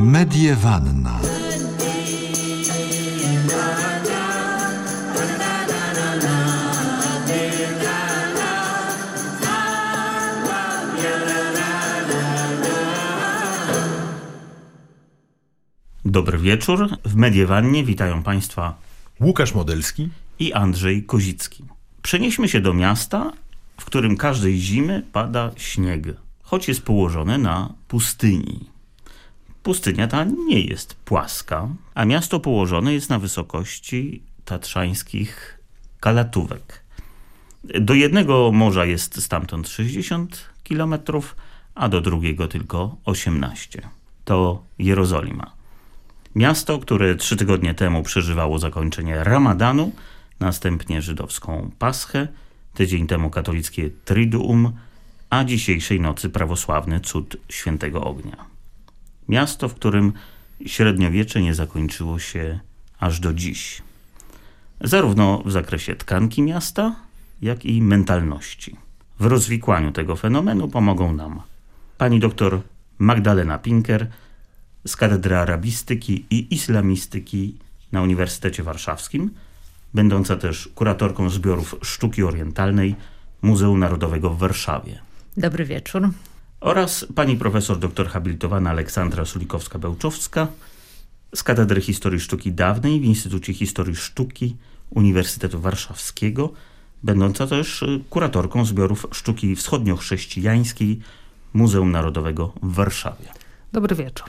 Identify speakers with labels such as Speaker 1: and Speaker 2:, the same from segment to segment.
Speaker 1: Mediewanna.
Speaker 2: Dobry wieczór. W Mediewannie witają Państwa
Speaker 3: Łukasz Modelski
Speaker 2: i Andrzej Kozicki. Przenieśmy się do miasta, w którym każdej zimy pada śnieg, choć jest położone na pustyni. Pustynia ta nie jest płaska, a miasto położone jest na wysokości tatrzańskich kalatówek. Do jednego morza jest stamtąd 60 km, a do drugiego tylko 18. To Jerozolima. Miasto, które trzy tygodnie temu przeżywało zakończenie Ramadanu, następnie żydowską Paschę, tydzień temu katolickie Triduum, a dzisiejszej nocy prawosławny cud świętego ognia. Miasto, w którym średniowiecze nie zakończyło się aż do dziś. Zarówno w zakresie tkanki miasta, jak i mentalności. W rozwikłaniu tego fenomenu pomogą nam pani doktor Magdalena Pinker z Katedry Arabistyki i Islamistyki na Uniwersytecie Warszawskim, będąca też kuratorką zbiorów sztuki orientalnej Muzeum Narodowego w Warszawie.
Speaker 4: Dobry wieczór.
Speaker 2: Oraz pani profesor doktor habilitowana Aleksandra Sulikowska-Bełczowska z Katedry Historii Sztuki Dawnej w Instytucie Historii Sztuki Uniwersytetu Warszawskiego, będąca też kuratorką zbiorów sztuki wschodnio-chrześcijańskiej Muzeum Narodowego w Warszawie.
Speaker 4: Dobry wieczór.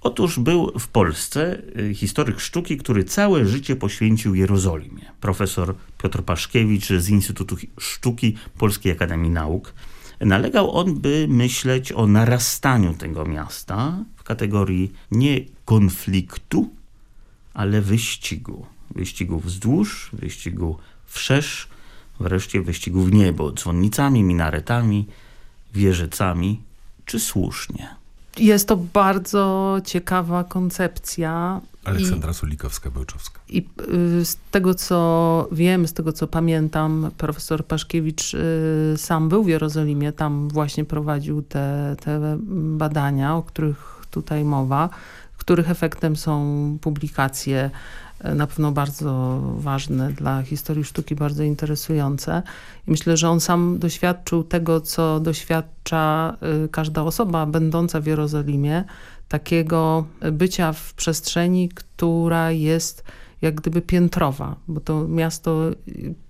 Speaker 2: Otóż był w Polsce y, historyk sztuki, który całe życie poświęcił Jerozolimie. Profesor Piotr Paszkiewicz z Instytutu Sztuki Polskiej Akademii Nauk. Nalegał on, by myśleć o narastaniu tego miasta w kategorii nie konfliktu, ale wyścigu. Wyścigu wzdłuż, wyścigu wszerz, wreszcie wyścigu w niebo, dzwonnicami, minaretami, wieżycami. Czy słusznie?
Speaker 4: Jest to bardzo ciekawa koncepcja.
Speaker 3: Aleksandra Sulikowska-Bełczowska.
Speaker 4: I y, z tego, co wiem, z tego, co pamiętam, profesor Paszkiewicz y, sam był w Jerozolimie, tam właśnie prowadził te, te badania, o których tutaj mowa, których efektem są publikacje na pewno bardzo ważne dla historii sztuki, bardzo interesujące. I myślę, że on sam doświadczył tego, co doświadcza każda osoba będąca w Jerozolimie, takiego bycia w przestrzeni, która jest jak gdyby piętrowa, bo to miasto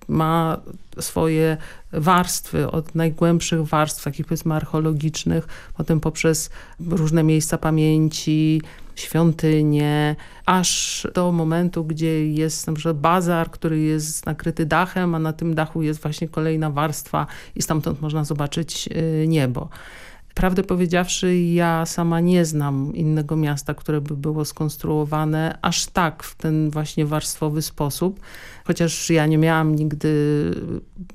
Speaker 4: ma swoje warstwy, od najgłębszych warstw, takich powiedzmy archeologicznych, potem poprzez różne miejsca pamięci, świątynie, aż do momentu, gdzie jest na przykład bazar, który jest nakryty dachem, a na tym dachu jest właśnie kolejna warstwa i stamtąd można zobaczyć niebo. Prawdę powiedziawszy, ja sama nie znam innego miasta, które by było skonstruowane aż tak w ten właśnie warstwowy sposób. Chociaż ja nie miałam nigdy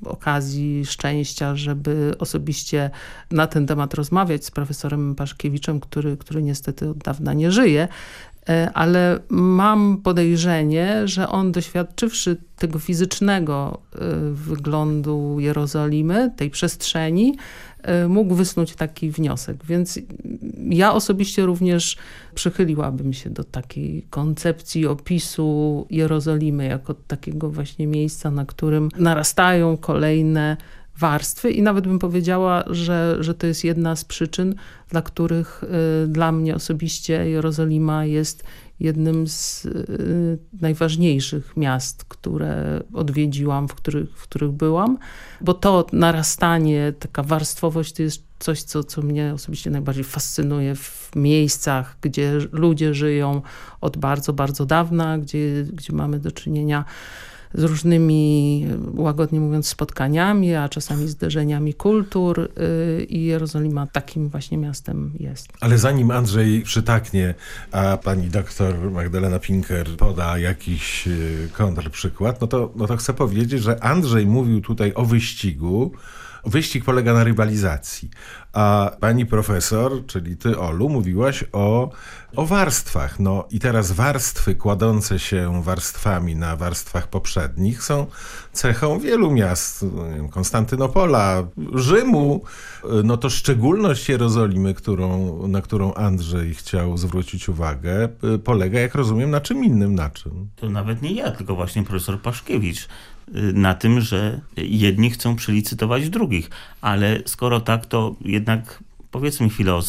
Speaker 4: okazji, szczęścia, żeby osobiście na ten temat rozmawiać z profesorem Paszkiewiczem, który, który niestety od dawna nie żyje. Ale mam podejrzenie, że on doświadczywszy tego fizycznego wyglądu Jerozolimy, tej przestrzeni, mógł wysnuć taki wniosek. Więc ja osobiście również przychyliłabym się do takiej koncepcji opisu Jerozolimy jako takiego właśnie miejsca, na którym narastają kolejne warstwy i nawet bym powiedziała, że, że to jest jedna z przyczyn, dla których y, dla mnie osobiście Jerozolima jest jednym z y, najważniejszych miast, które odwiedziłam, w których, w których byłam, bo to narastanie, taka warstwowość to jest coś, co, co mnie osobiście najbardziej fascynuje w miejscach, gdzie ludzie żyją od bardzo, bardzo dawna, gdzie, gdzie mamy do czynienia z różnymi, łagodnie mówiąc, spotkaniami, a czasami zderzeniami kultur y, i Jerozolima takim właśnie miastem jest.
Speaker 3: Ale zanim Andrzej przytaknie, a pani doktor Magdalena Pinker poda jakiś y, kontrprzykład, no to, no to chcę powiedzieć, że Andrzej mówił tutaj o wyścigu, wyścig polega na rywalizacji. A pani profesor, czyli ty, Olu, mówiłaś o, o warstwach. No i teraz warstwy kładące się warstwami na warstwach poprzednich są cechą wielu miast. No Konstantynopola, Rzymu. No to szczególność Jerozolimy, którą, na którą Andrzej chciał zwrócić uwagę, polega, jak rozumiem, na czym innym. Na czym?
Speaker 2: To nawet nie ja, tylko właśnie profesor Paszkiewicz na tym, że jedni chcą przelicytować drugich. Ale skoro tak, to jednak powiedzmy chwilę o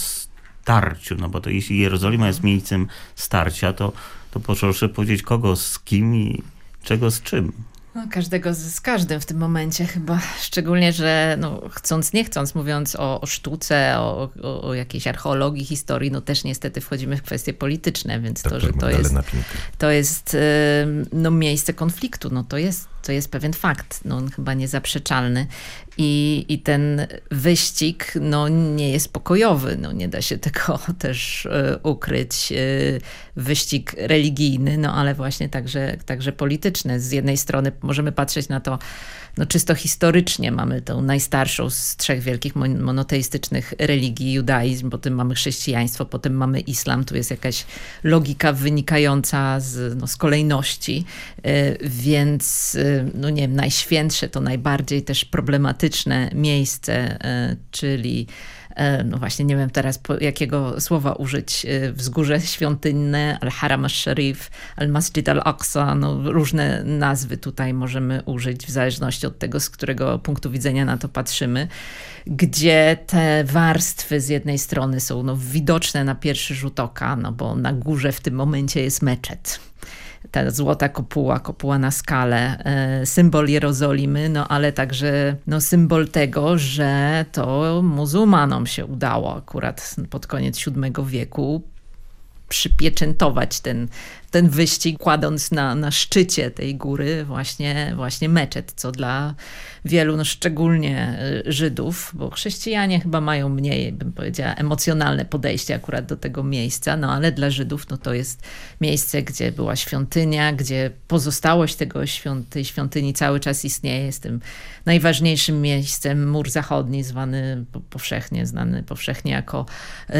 Speaker 2: starciu, no bo to jeśli Jerozolima jest miejscem starcia, to, to proszę powiedzieć kogo z kim i czego z czym.
Speaker 1: No, każdego z, z, każdym w tym momencie chyba, szczególnie, że no, chcąc, nie chcąc, mówiąc o, o sztuce, o, o, o, jakiejś archeologii, historii, no też niestety wchodzimy w kwestie polityczne, więc to, że to jest, to jest no, miejsce konfliktu, no to jest to jest pewien fakt, no, chyba niezaprzeczalny. I, I ten wyścig no, nie jest pokojowy, no, nie da się tego też y, ukryć. Y, wyścig religijny, no ale właśnie także, także polityczny. Z jednej strony możemy patrzeć na to no, czysto historycznie mamy tą najstarszą z trzech wielkich monoteistycznych religii, judaizm, potem mamy chrześcijaństwo, potem mamy islam. Tu jest jakaś logika wynikająca z, no, z kolejności, y, więc y, no nie wiem, najświętsze to najbardziej też problematyczne miejsce, y, czyli E, no właśnie nie wiem teraz jakiego słowa użyć, e, wzgórze świątynne, Al-Haram al-Sharif, Al-Masjid al-Aqsa, no różne nazwy tutaj możemy użyć w zależności od tego, z którego punktu widzenia na to patrzymy, gdzie te warstwy z jednej strony są no, widoczne na pierwszy rzut oka, no bo na górze w tym momencie jest meczet ta złota kopuła, kopuła na skalę, e, symbol Jerozolimy, no ale także no, symbol tego, że to muzułmanom się udało akurat pod koniec VII wieku przypieczętować ten, ten wyścig, kładąc na, na szczycie tej góry właśnie, właśnie meczet, co dla wielu, no szczególnie y, Żydów, bo chrześcijanie chyba mają mniej, bym powiedziała, emocjonalne podejście akurat do tego miejsca, no ale dla Żydów no to jest miejsce, gdzie była świątynia, gdzie pozostałość tego świąt, tej świątyni cały czas istnieje, jest tym najważniejszym miejscem mur zachodni, zwany powszechnie, znany powszechnie jako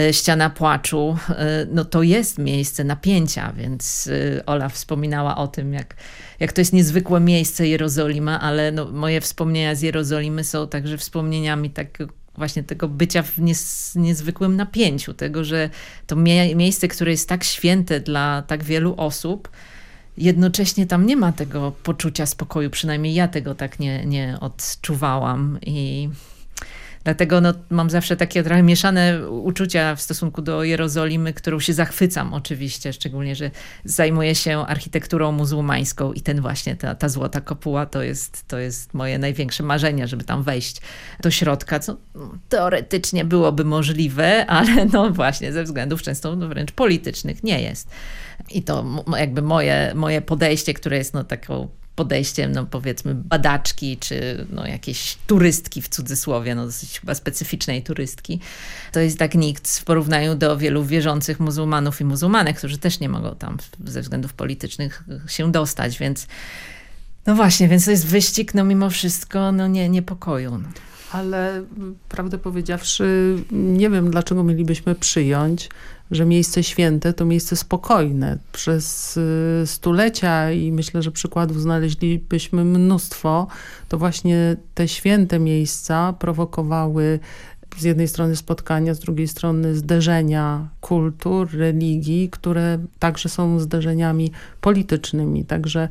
Speaker 1: y, ściana płaczu, y, no to jest miejsce napięcia, więc Ola wspominała o tym, jak, jak to jest niezwykłe miejsce Jerozolima, ale no, moje wspomnienia z Jerozolimy są także wspomnieniami tak właśnie tego bycia w nies, niezwykłym napięciu, tego, że to mie miejsce, które jest tak święte dla tak wielu osób, jednocześnie tam nie ma tego poczucia spokoju, przynajmniej ja tego tak nie, nie odczuwałam i Dlatego no, mam zawsze takie trochę mieszane uczucia w stosunku do Jerozolimy, którą się zachwycam oczywiście, szczególnie, że zajmuję się architekturą muzułmańską i ten właśnie, ta, ta złota kopuła to jest, to jest moje największe marzenie, żeby tam wejść do środka, co teoretycznie byłoby możliwe, ale no właśnie ze względów często no, wręcz politycznych nie jest. I to jakby moje, moje podejście, które jest no taką podejściem, no powiedzmy, badaczki, czy no, jakiejś turystki w cudzysłowie, no dosyć chyba specyficznej turystki. To jest tak nikt w porównaniu do wielu wierzących muzułmanów i muzułmanek, którzy też nie mogą tam ze względów politycznych się dostać, więc no właśnie, więc to jest wyścig, no mimo wszystko, no nie, niepokoju.
Speaker 4: Ale prawdę powiedziawszy, nie wiem, dlaczego mielibyśmy przyjąć, że miejsce święte to miejsce spokojne. Przez y, stulecia i myślę, że przykładów znaleźlibyśmy mnóstwo, to właśnie te święte miejsca prowokowały z jednej strony spotkania, z drugiej strony zderzenia kultur, religii, które także są zderzeniami politycznymi. Także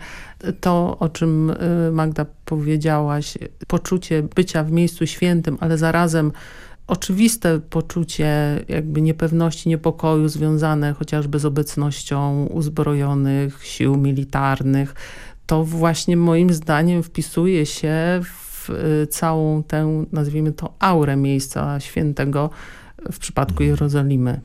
Speaker 4: to, o czym y, Magda powiedziałaś, poczucie bycia w miejscu świętym, ale zarazem oczywiste poczucie jakby niepewności, niepokoju związane chociażby z obecnością uzbrojonych sił militarnych, to właśnie moim zdaniem wpisuje się w y, całą tę, nazwijmy to, aurę miejsca świętego w przypadku mhm. Jerozolimy.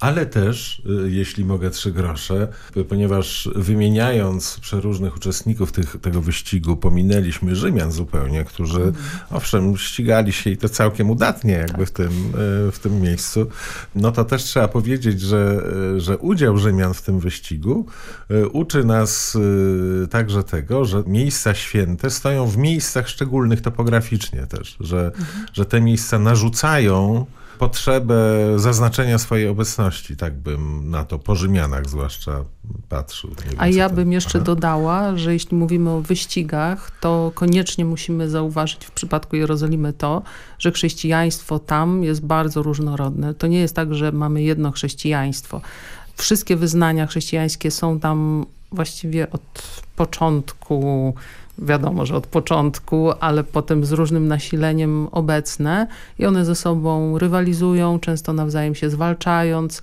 Speaker 3: Ale też, y, jeśli mogę trzy grosze, ponieważ wymieniając przeróżnych uczestników tych, tego wyścigu, pominęliśmy Rzymian zupełnie, którzy mm. owszem ścigali się i to całkiem udatnie jakby w tym, y, w tym miejscu, no to też trzeba powiedzieć, że, y, że udział Rzymian w tym wyścigu uczy nas także tego, że miejsca święte stoją w miejscach szczególnych topograficznie też, że, mhm. że te miejsca narzucają potrzebę zaznaczenia swojej obecności, tak bym na to po Rzymianach zwłaszcza patrzył.
Speaker 4: A ja bym jeszcze Aha. dodała, że jeśli mówimy o wyścigach, to koniecznie musimy zauważyć w przypadku Jerozolimy to, że chrześcijaństwo tam jest bardzo różnorodne. To nie jest tak, że mamy jedno chrześcijaństwo. Wszystkie wyznania chrześcijańskie są tam właściwie od początku wiadomo, że od początku, ale potem z różnym nasileniem obecne i one ze sobą rywalizują, często nawzajem się zwalczając.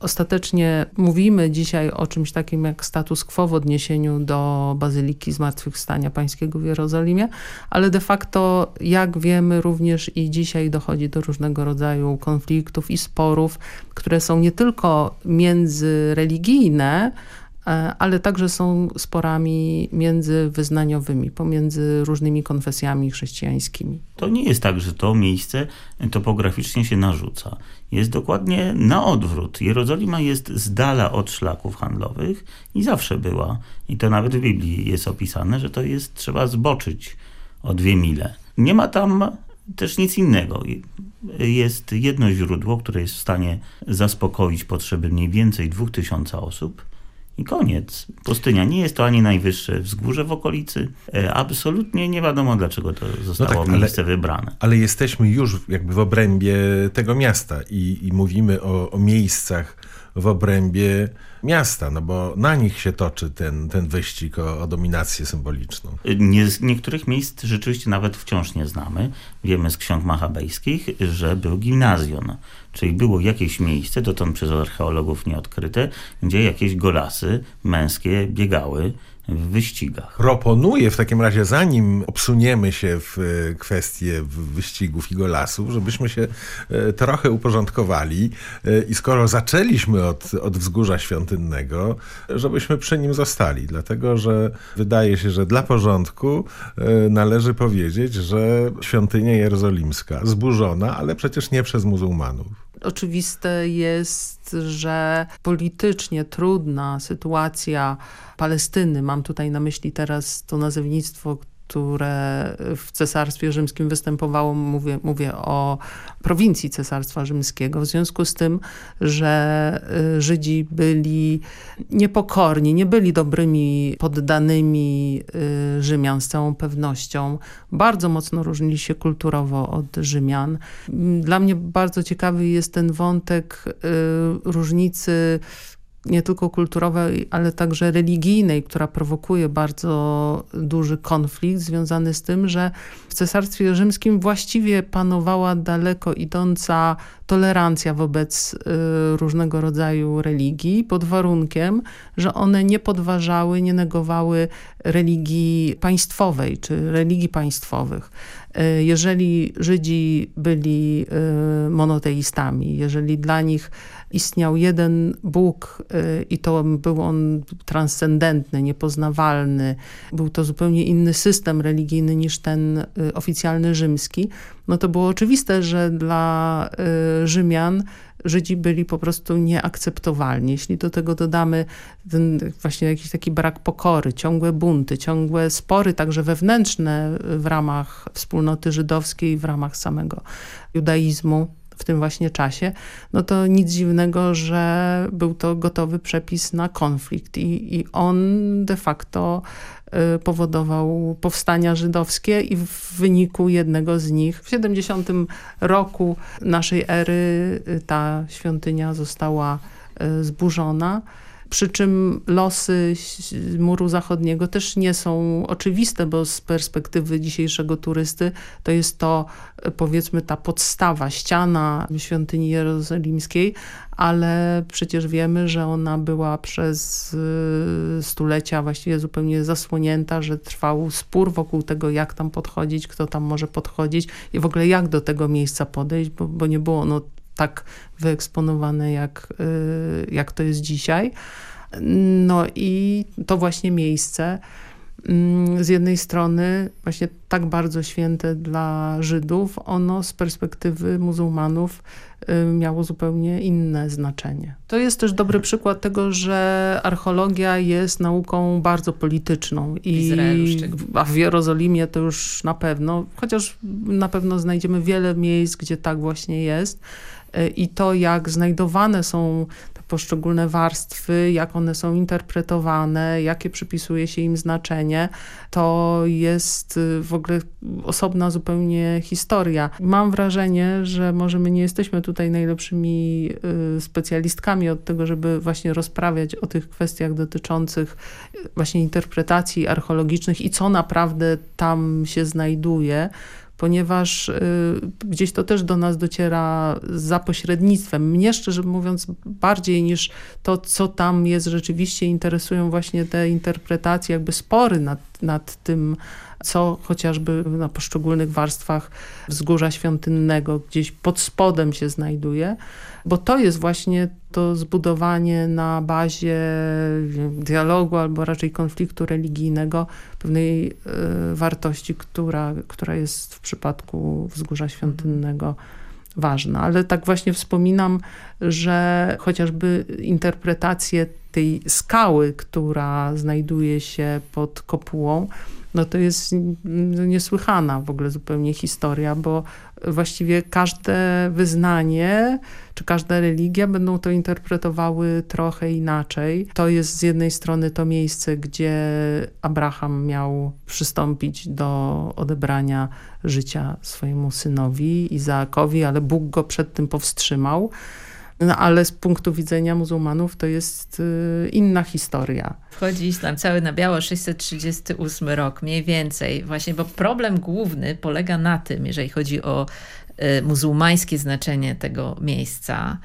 Speaker 4: Ostatecznie mówimy dzisiaj o czymś takim jak status quo w odniesieniu do Bazyliki Zmartwychwstania Pańskiego w Jerozolimie, ale de facto, jak wiemy, również i dzisiaj dochodzi do różnego rodzaju konfliktów i sporów, które są nie tylko międzyreligijne, ale także są sporami międzywyznaniowymi, pomiędzy różnymi konfesjami chrześcijańskimi.
Speaker 2: To nie jest tak, że to miejsce topograficznie się narzuca. Jest dokładnie na odwrót. Jerozolima jest z dala od szlaków handlowych i zawsze była. I to nawet w Biblii jest opisane, że to jest, trzeba zboczyć o dwie mile. Nie ma tam też nic innego. Jest jedno źródło, które jest w stanie zaspokoić potrzeby mniej więcej dwóch tysiąca osób i koniec. Pustynia nie jest to ani najwyższe wzgórze w okolicy. E, absolutnie nie wiadomo, dlaczego to zostało no tak, miejsce ale, wybrane.
Speaker 3: Ale jesteśmy już jakby w obrębie tego miasta i, i mówimy o, o miejscach w obrębie miasta, no bo na nich się toczy ten, ten wyścig o, o dominację symboliczną.
Speaker 2: Nie, niektórych miejsc rzeczywiście nawet wciąż nie znamy. Wiemy z ksiąg machabejskich, że był gimnazjon, czyli było jakieś miejsce, dotąd przez archeologów nieodkryte, gdzie jakieś golasy męskie biegały w wyścigach.
Speaker 3: Proponuję w takim razie, zanim obsuniemy się w e, kwestie wyścigów i golasów, żebyśmy się e, trochę uporządkowali e, i skoro zaczęliśmy od, od wzgórza świątynnego, żebyśmy przy nim zostali, dlatego że wydaje się, że dla porządku należy powiedzieć, że świątynia jerozolimska zburzona, ale przecież nie przez muzułmanów.
Speaker 4: Oczywiste jest, że politycznie trudna sytuacja Palestyny, mam tutaj na myśli teraz to nazewnictwo, które w Cesarstwie Rzymskim występowało, mówię, mówię o prowincji Cesarstwa Rzymskiego, w związku z tym, że y, Żydzi byli niepokorni, nie byli dobrymi poddanymi y, Rzymian z całą pewnością. Bardzo mocno różnili się kulturowo od Rzymian. Dla mnie bardzo ciekawy jest ten wątek y, różnicy nie tylko kulturowej, ale także religijnej, która prowokuje bardzo duży konflikt związany z tym, że w Cesarstwie Rzymskim właściwie panowała daleko idąca tolerancja wobec y, różnego rodzaju religii pod warunkiem, że one nie podważały, nie negowały religii państwowej czy religii państwowych. Y, jeżeli Żydzi byli y, monoteistami, jeżeli dla nich istniał jeden Bóg y, i to był on transcendentny, niepoznawalny. Był to zupełnie inny system religijny niż ten y, oficjalny rzymski. No to było oczywiste, że dla y, Rzymian Żydzi byli po prostu nieakceptowalni. Jeśli do tego dodamy ten właśnie jakiś taki brak pokory, ciągłe bunty, ciągłe spory, także wewnętrzne w ramach wspólnoty żydowskiej, w ramach samego judaizmu, w tym właśnie czasie, no to nic dziwnego, że był to gotowy przepis na konflikt i, i on de facto y, powodował powstania żydowskie i w wyniku jednego z nich w 70 roku naszej ery y, ta świątynia została y, zburzona przy czym losy muru zachodniego też nie są oczywiste, bo z perspektywy dzisiejszego turysty to jest to powiedzmy ta podstawa, ściana świątyni jerozolimskiej, ale przecież wiemy, że ona była przez y, stulecia właściwie zupełnie zasłonięta, że trwał spór wokół tego, jak tam podchodzić, kto tam może podchodzić i w ogóle jak do tego miejsca podejść, bo, bo nie było ono tak wyeksponowane, jak, jak to jest dzisiaj. No i to właśnie miejsce Mm, z jednej strony właśnie tak bardzo święte dla Żydów, ono z perspektywy muzułmanów y, miało zupełnie inne znaczenie. To jest też dobry przykład tego, że archeologia jest nauką bardzo polityczną.
Speaker 1: I
Speaker 4: a w Jerozolimie to już na pewno, chociaż na pewno znajdziemy wiele miejsc, gdzie tak właśnie jest y, i to, jak znajdowane są poszczególne warstwy, jak one są interpretowane, jakie przypisuje się im znaczenie, to jest y, w ogóle osobna zupełnie historia. Mam wrażenie, że może my nie jesteśmy tutaj najlepszymi y, specjalistkami od tego, żeby właśnie rozprawiać o tych kwestiach dotyczących y, właśnie interpretacji archeologicznych i co naprawdę tam się znajduje ponieważ y, gdzieś to też do nas dociera za pośrednictwem. Mnie szczerze mówiąc bardziej niż to, co tam jest rzeczywiście interesują właśnie te interpretacje, jakby spory nad, nad tym, co chociażby na poszczególnych warstwach wzgórza świątynnego gdzieś pod spodem się znajduje, bo to jest właśnie to zbudowanie na bazie dialogu albo raczej konfliktu religijnego pewnej y, wartości, która, która jest w przypadku wzgórza świątynnego ważna. Ale tak właśnie wspominam, że chociażby interpretacje tej skały, która znajduje się pod kopułą, no to jest niesłychana w ogóle zupełnie historia, bo właściwie każde wyznanie czy każda religia będą to interpretowały trochę inaczej. To jest z jednej strony to miejsce, gdzie Abraham miał przystąpić do odebrania życia swojemu synowi Izaakowi, ale Bóg go przed tym powstrzymał. No ale z punktu widzenia muzułmanów to jest y, inna historia.
Speaker 1: Wchodzi islam cały na biało 638 rok, mniej więcej. Właśnie, bo problem główny polega na tym, jeżeli chodzi o y, muzułmańskie znaczenie tego miejsca.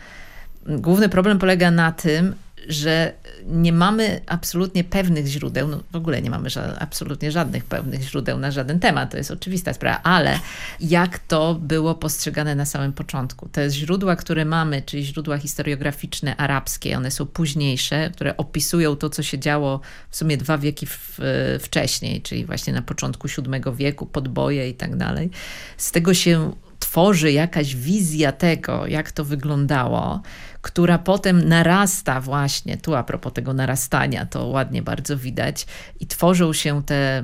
Speaker 1: Główny problem polega na tym, że nie mamy absolutnie pewnych źródeł, no w ogóle nie mamy ża absolutnie żadnych pewnych źródeł na żaden temat, to jest oczywista sprawa, ale jak to było postrzegane na samym początku. Te źródła, które mamy, czyli źródła historiograficzne arabskie, one są późniejsze, które opisują to, co się działo w sumie dwa wieki w, wcześniej, czyli właśnie na początku VII wieku, podboje i tak dalej. Z tego się tworzy jakaś wizja tego, jak to wyglądało, która potem narasta właśnie, tu a propos tego narastania, to ładnie bardzo widać, i tworzą się te,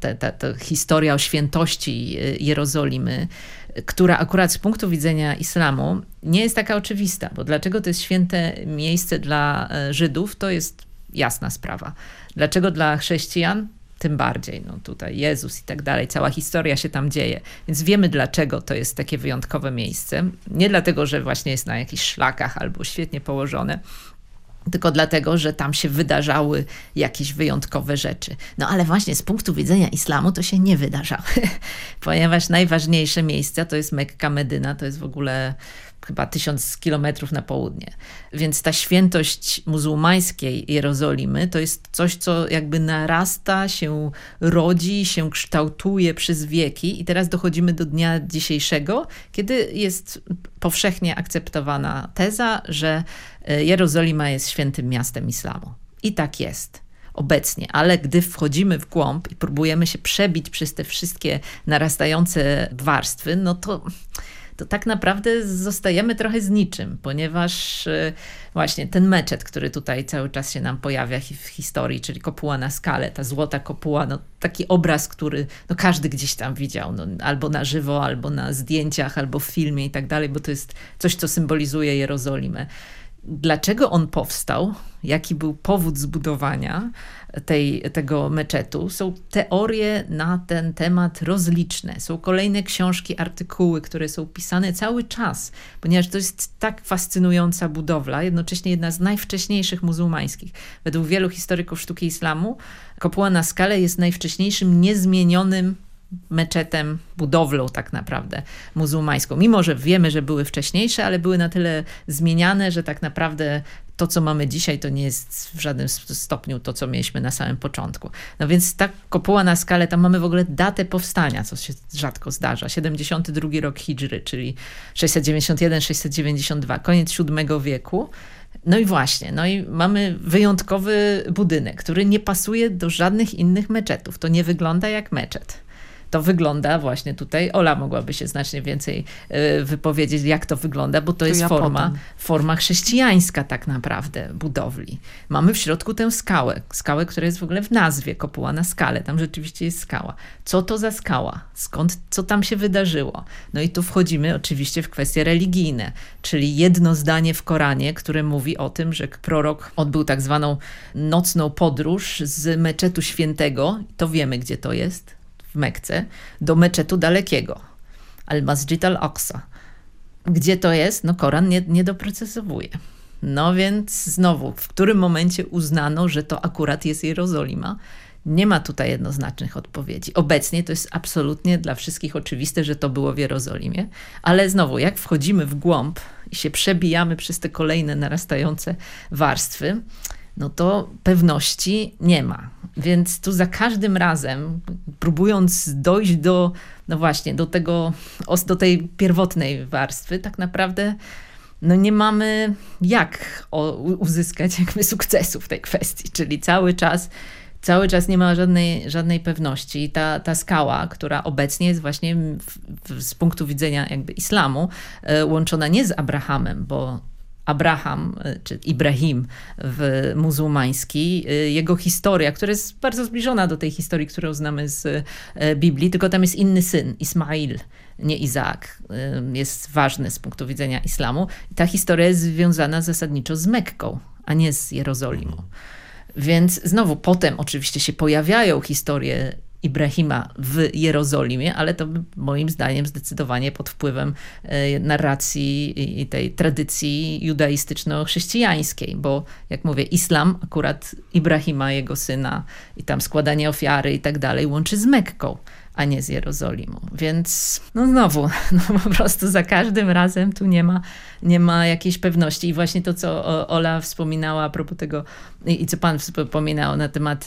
Speaker 1: te, te, te historia o świętości y, Jerozolimy, która akurat z punktu widzenia islamu nie jest taka oczywista, bo dlaczego to jest święte miejsce dla e, Żydów, to jest jasna sprawa. Dlaczego dla chrześcijan? Tym bardziej. No tutaj Jezus i tak dalej, cała historia się tam dzieje. Więc wiemy, dlaczego to jest takie wyjątkowe miejsce. Nie dlatego, że właśnie jest na jakichś szlakach albo świetnie położone, tylko dlatego, że tam się wydarzały jakieś wyjątkowe rzeczy. No ale właśnie z punktu widzenia islamu to się nie wydarzały, ponieważ najważniejsze miejsce to jest Mekka, Medyna, to jest w ogóle chyba tysiąc kilometrów na południe. Więc ta świętość muzułmańskiej Jerozolimy to jest coś, co jakby narasta, się rodzi, się kształtuje przez wieki i teraz dochodzimy do dnia dzisiejszego, kiedy jest powszechnie akceptowana teza, że e, Jerozolima jest świętym miastem islamu. I tak jest obecnie, ale gdy wchodzimy w głąb i próbujemy się przebić przez te wszystkie narastające warstwy, no to to tak naprawdę zostajemy trochę z niczym, ponieważ e, właśnie ten meczet, który tutaj cały czas się nam pojawia w historii, czyli kopuła na skalę, ta złota kopuła, no taki obraz, który no każdy gdzieś tam widział, no, albo na żywo, albo na zdjęciach, albo w filmie i tak dalej, bo to jest coś, co symbolizuje Jerozolimę. Dlaczego on powstał? Jaki był powód zbudowania? tej, tego meczetu. Są teorie na ten temat rozliczne. Są kolejne książki, artykuły, które są pisane cały czas, ponieważ to jest tak fascynująca budowla, jednocześnie jedna z najwcześniejszych muzułmańskich. Według wielu historyków sztuki islamu kopuła na skalę jest najwcześniejszym niezmienionym meczetem, budowlą tak naprawdę muzułmańską. Mimo, że wiemy, że były wcześniejsze, ale były na tyle zmieniane, że tak naprawdę to, co mamy dzisiaj, to nie jest w żadnym stopniu to, co mieliśmy na samym początku. No więc ta kopuła na skalę, tam mamy w ogóle datę powstania, co się rzadko zdarza. 72 rok hijry, czyli 691-692, koniec VII wieku. No i właśnie, no i mamy wyjątkowy budynek, który nie pasuje do żadnych innych meczetów. To nie wygląda jak meczet to wygląda właśnie tutaj. Ola mogłaby się znacznie więcej e, wypowiedzieć, jak to wygląda, bo to, to jest ja forma, forma chrześcijańska tak naprawdę budowli. Mamy w środku tę skałę, skałę, która jest w ogóle w nazwie, kopuła na skale. Tam rzeczywiście jest skała. Co to za skała? Skąd, co tam się wydarzyło? No i tu wchodzimy oczywiście w kwestie religijne, czyli jedno zdanie w Koranie, które mówi o tym, że prorok odbył tak zwaną nocną podróż z meczetu świętego, to wiemy, gdzie to jest, Mekce do meczetu dalekiego, al-Masjid al-Aqsa. Gdzie to jest? No Koran nie, nie doprecyzowuje. No więc znowu, w którym momencie uznano, że to akurat jest Jerozolima? Nie ma tutaj jednoznacznych odpowiedzi. Obecnie to jest absolutnie dla wszystkich oczywiste, że to było w Jerozolimie, ale znowu, jak wchodzimy w głąb i się przebijamy przez te kolejne narastające warstwy, no to pewności nie ma. Więc tu za każdym razem, próbując dojść do, no właśnie, do tego, do tej pierwotnej warstwy, tak naprawdę no nie mamy jak uzyskać jakby sukcesu w tej kwestii, czyli cały czas cały czas nie ma żadnej, żadnej pewności. I ta, ta skała, która obecnie jest właśnie w, w, z punktu widzenia jakby islamu e, łączona nie z Abrahamem, bo Abraham, y, czy Ibrahim w muzułmański, y, jego historia, która jest bardzo zbliżona do tej historii, którą znamy z y, Biblii, tylko tam jest inny syn, Ismail, nie Izaak, jest ważny z punktu widzenia islamu. Ta historia jest związana zasadniczo z Mekką, a nie z Jerozolimą. Więc znowu potem oczywiście się pojawiają historie Ibrahima w Jerozolimie, ale to moim zdaniem zdecydowanie pod wpływem e, narracji i tej tradycji judaistyczno-chrześcijańskiej, bo jak mówię, islam akurat Ibrahima, jego syna i tam składanie ofiary i tak dalej łączy z Mekką a nie z Jerozolimą. Więc no znowu, no po prostu za każdym razem tu nie ma, nie ma jakiejś pewności. I właśnie to, co Ola wspominała a propos tego, i co pan wspominał na temat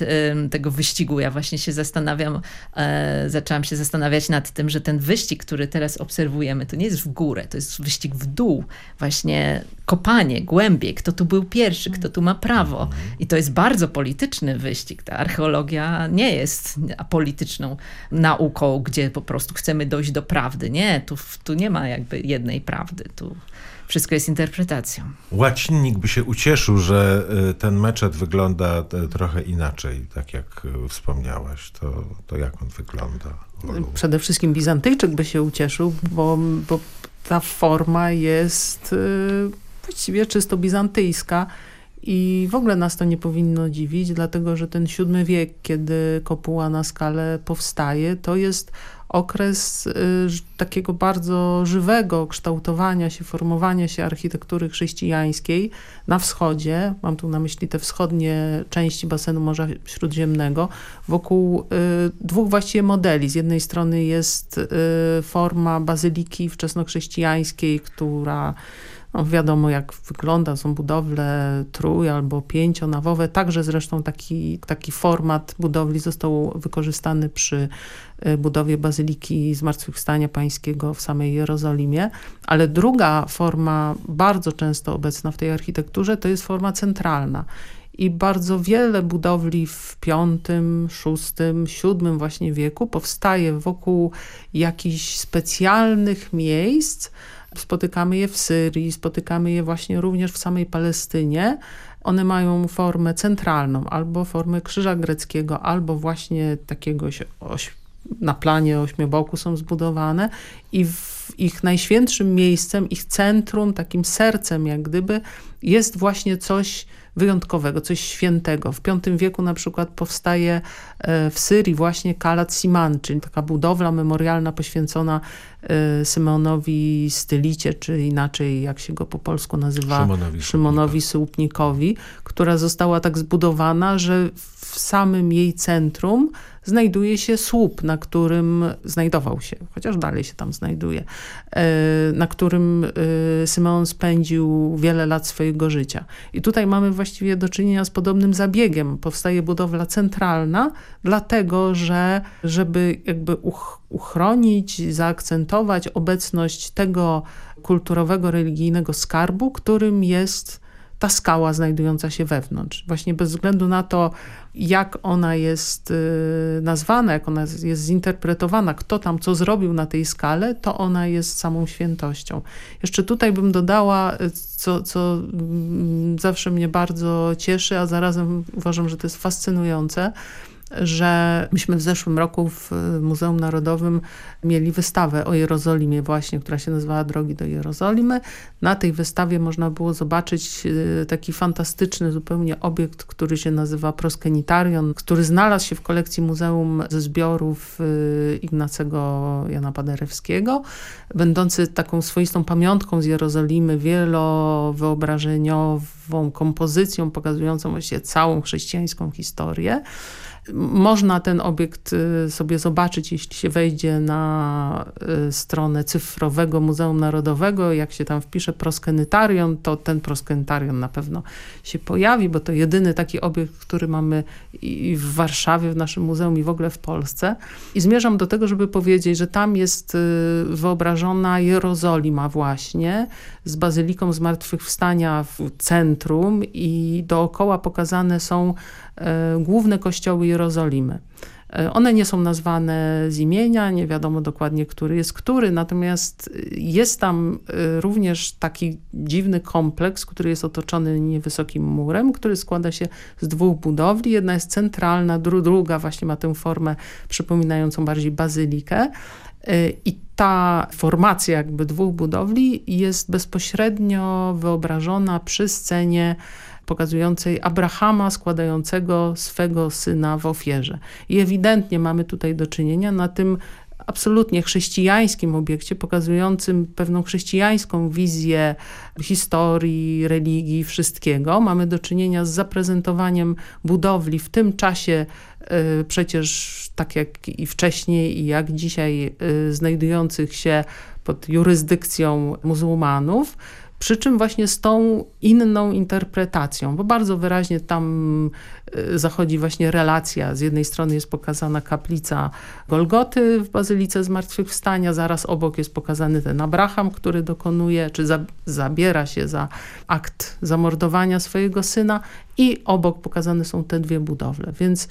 Speaker 1: tego wyścigu, ja właśnie się zastanawiam, e, zaczęłam się zastanawiać nad tym, że ten wyścig, który teraz obserwujemy, to nie jest w górę, to jest wyścig w dół. Właśnie kopanie, głębiej, kto tu był pierwszy, kto tu ma prawo. I to jest bardzo polityczny wyścig. Ta archeologia nie jest apolityczną nauką, gdzie po prostu chcemy dojść do prawdy. Nie, tu, tu nie ma jakby jednej prawdy. Tu wszystko jest interpretacją.
Speaker 3: Łacinnik by się ucieszył, że y, ten meczet wygląda y, trochę inaczej, tak jak y, wspomniałaś. To, to jak on wygląda?
Speaker 4: Przede wszystkim Bizantyjczyk by się ucieszył, bo, bo ta forma jest właściwie czysto bizantyjska. I w ogóle nas to nie powinno dziwić, dlatego że ten VII wiek, kiedy kopuła na skalę powstaje, to jest okres y, takiego bardzo żywego kształtowania się, formowania się architektury chrześcijańskiej na wschodzie, mam tu na myśli te wschodnie części basenu Morza Śródziemnego, wokół y, dwóch właściwie modeli. Z jednej strony jest y, forma bazyliki wczesnochrześcijańskiej, która no wiadomo jak wygląda, są budowle trój- albo pięcionawowe. Także zresztą taki, taki format budowli został wykorzystany przy e, budowie Bazyliki Zmartwychwstania Pańskiego w samej Jerozolimie. Ale druga forma, bardzo często obecna w tej architekturze, to jest forma centralna. I bardzo wiele budowli w V, VI, VII właśnie wieku powstaje wokół jakichś specjalnych miejsc, Spotykamy je w Syrii, spotykamy je właśnie również w samej Palestynie. One mają formę centralną, albo formę krzyża greckiego, albo właśnie takiego na planie ośmioboku są zbudowane i w ich najświętszym miejscem, ich centrum, takim sercem jak gdyby jest właśnie coś wyjątkowego, coś świętego. W V wieku na przykład powstaje w Syrii właśnie Kalat Siman, czyli taka budowla memorialna poświęcona e, Symonowi Stylicie, czy inaczej jak się go po polsku nazywa,
Speaker 3: Szymonowi,
Speaker 4: Szymonowi Słupnikowi, która została tak zbudowana, że w samym jej centrum znajduje się słup, na którym znajdował się, chociaż dalej się tam znajduje, e, na którym e, Symeon spędził wiele lat swojego życia. I tutaj mamy właściwie do czynienia z podobnym zabiegiem. Powstaje budowla centralna, dlatego że żeby jakby uchronić, zaakcentować obecność tego kulturowego, religijnego skarbu, którym jest ta skała znajdująca się wewnątrz. Właśnie bez względu na to, jak ona jest y, nazwana, jak ona jest zinterpretowana, kto tam co zrobił na tej skale, to ona jest samą świętością. Jeszcze tutaj bym dodała, y, co, co mm, zawsze mnie bardzo cieszy, a zarazem uważam, że to jest fascynujące, że myśmy w zeszłym roku w Muzeum Narodowym mieli wystawę o Jerozolimie właśnie, która się nazywała Drogi do Jerozolimy. Na tej wystawie można było zobaczyć e, taki fantastyczny zupełnie obiekt, który się nazywa Proskenitarion, który znalazł się w kolekcji Muzeum ze zbiorów e, Ignacego Jana Paderewskiego, będący taką swoistą pamiątką z Jerozolimy, wielowyobrażeniową kompozycją pokazującą właśnie całą chrześcijańską historię. Można ten obiekt y, sobie zobaczyć, jeśli się wejdzie na y, stronę cyfrowego Muzeum Narodowego. Jak się tam wpisze proskenytarion, to ten proskenytarion na pewno się pojawi, bo to jedyny taki obiekt, który mamy i w Warszawie, w naszym muzeum i w ogóle w Polsce. I zmierzam do tego, żeby powiedzieć, że tam jest y, wyobrażona Jerozolima właśnie z Bazyliką Zmartwychwstania w centrum i dookoła pokazane są główne kościoły Jerozolimy. E, one nie są nazwane z imienia, nie wiadomo dokładnie, który jest który, natomiast jest tam e, również taki dziwny kompleks, który jest otoczony niewysokim murem, który składa się z dwóch budowli. Jedna jest centralna, druga właśnie ma tę formę przypominającą bardziej bazylikę. I ta formacja jakby dwóch budowli jest bezpośrednio wyobrażona przy scenie pokazującej Abrahama składającego swego syna w ofierze. I ewidentnie mamy tutaj do czynienia na tym absolutnie chrześcijańskim obiekcie, pokazującym pewną chrześcijańską wizję historii, religii, wszystkiego. Mamy do czynienia z zaprezentowaniem budowli w tym czasie y, przecież tak jak i wcześniej i jak dzisiaj y, znajdujących się pod jurysdykcją muzułmanów, przy czym właśnie z tą inną interpretacją, bo bardzo wyraźnie tam y, zachodzi właśnie relacja. Z jednej strony jest pokazana kaplica Golgoty w Bazylice Zmartwychwstania, zaraz obok jest pokazany ten Abraham, który dokonuje, czy za, zabiera się za akt zamordowania swojego syna i obok pokazane są te dwie budowle. Więc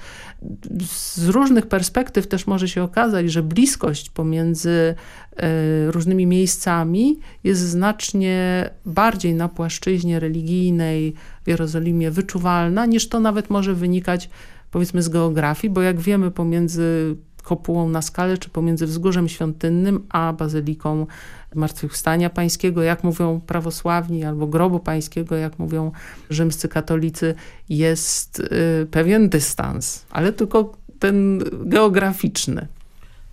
Speaker 4: z różnych perspektyw też może się okazać, że bliskość pomiędzy e, różnymi miejscami jest znacznie bardziej na płaszczyźnie religijnej w Jerozolimie wyczuwalna, niż to nawet może wynikać powiedzmy z geografii, bo jak wiemy pomiędzy kopułą na skalę, czy pomiędzy wzgórzem świątynnym a bazyliką Zmartwychwstania Pańskiego, jak mówią prawosławni, albo grobu pańskiego, jak mówią rzymscy katolicy, jest y, pewien dystans, ale tylko ten geograficzny.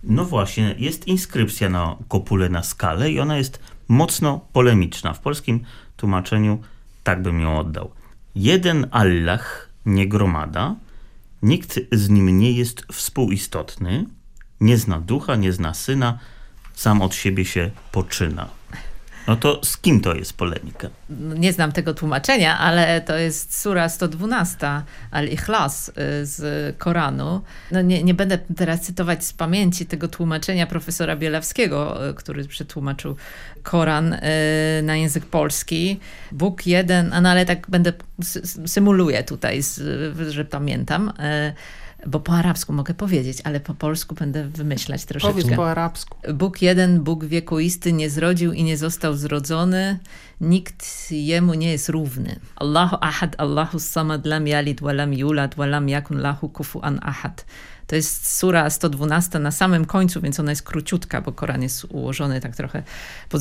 Speaker 2: No właśnie, jest inskrypcja na kopule na skalę i ona jest mocno polemiczna. W polskim tłumaczeniu tak bym ją oddał. Jeden Allah, nie gromada, nikt z nim nie jest współistotny, nie zna ducha, nie zna syna, sam od siebie się poczyna. No to z kim to jest polemika?
Speaker 1: Nie znam tego tłumaczenia, ale to jest sura 112 Al-Ikhlas y, z Koranu. No nie, nie będę teraz cytować z pamięci tego tłumaczenia profesora Bielawskiego, y, który przetłumaczył Koran y, na język polski. Bóg jeden, no ale tak będę, symuluję tutaj, że pamiętam bo po arabsku mogę powiedzieć, ale po polsku będę wymyślać troszeczkę.
Speaker 4: Powiedz po arabsku.
Speaker 1: Bóg jeden, Bóg wiekuisty, nie zrodził i nie został zrodzony. Nikt jemu nie jest równy. Allahu ahad, Allahu samad, lam yalid, wa lam yulad, wa lam yakun lahu kufu'an ahad. To jest sura 112 na samym końcu, więc ona jest króciutka, bo Koran jest ułożony tak trochę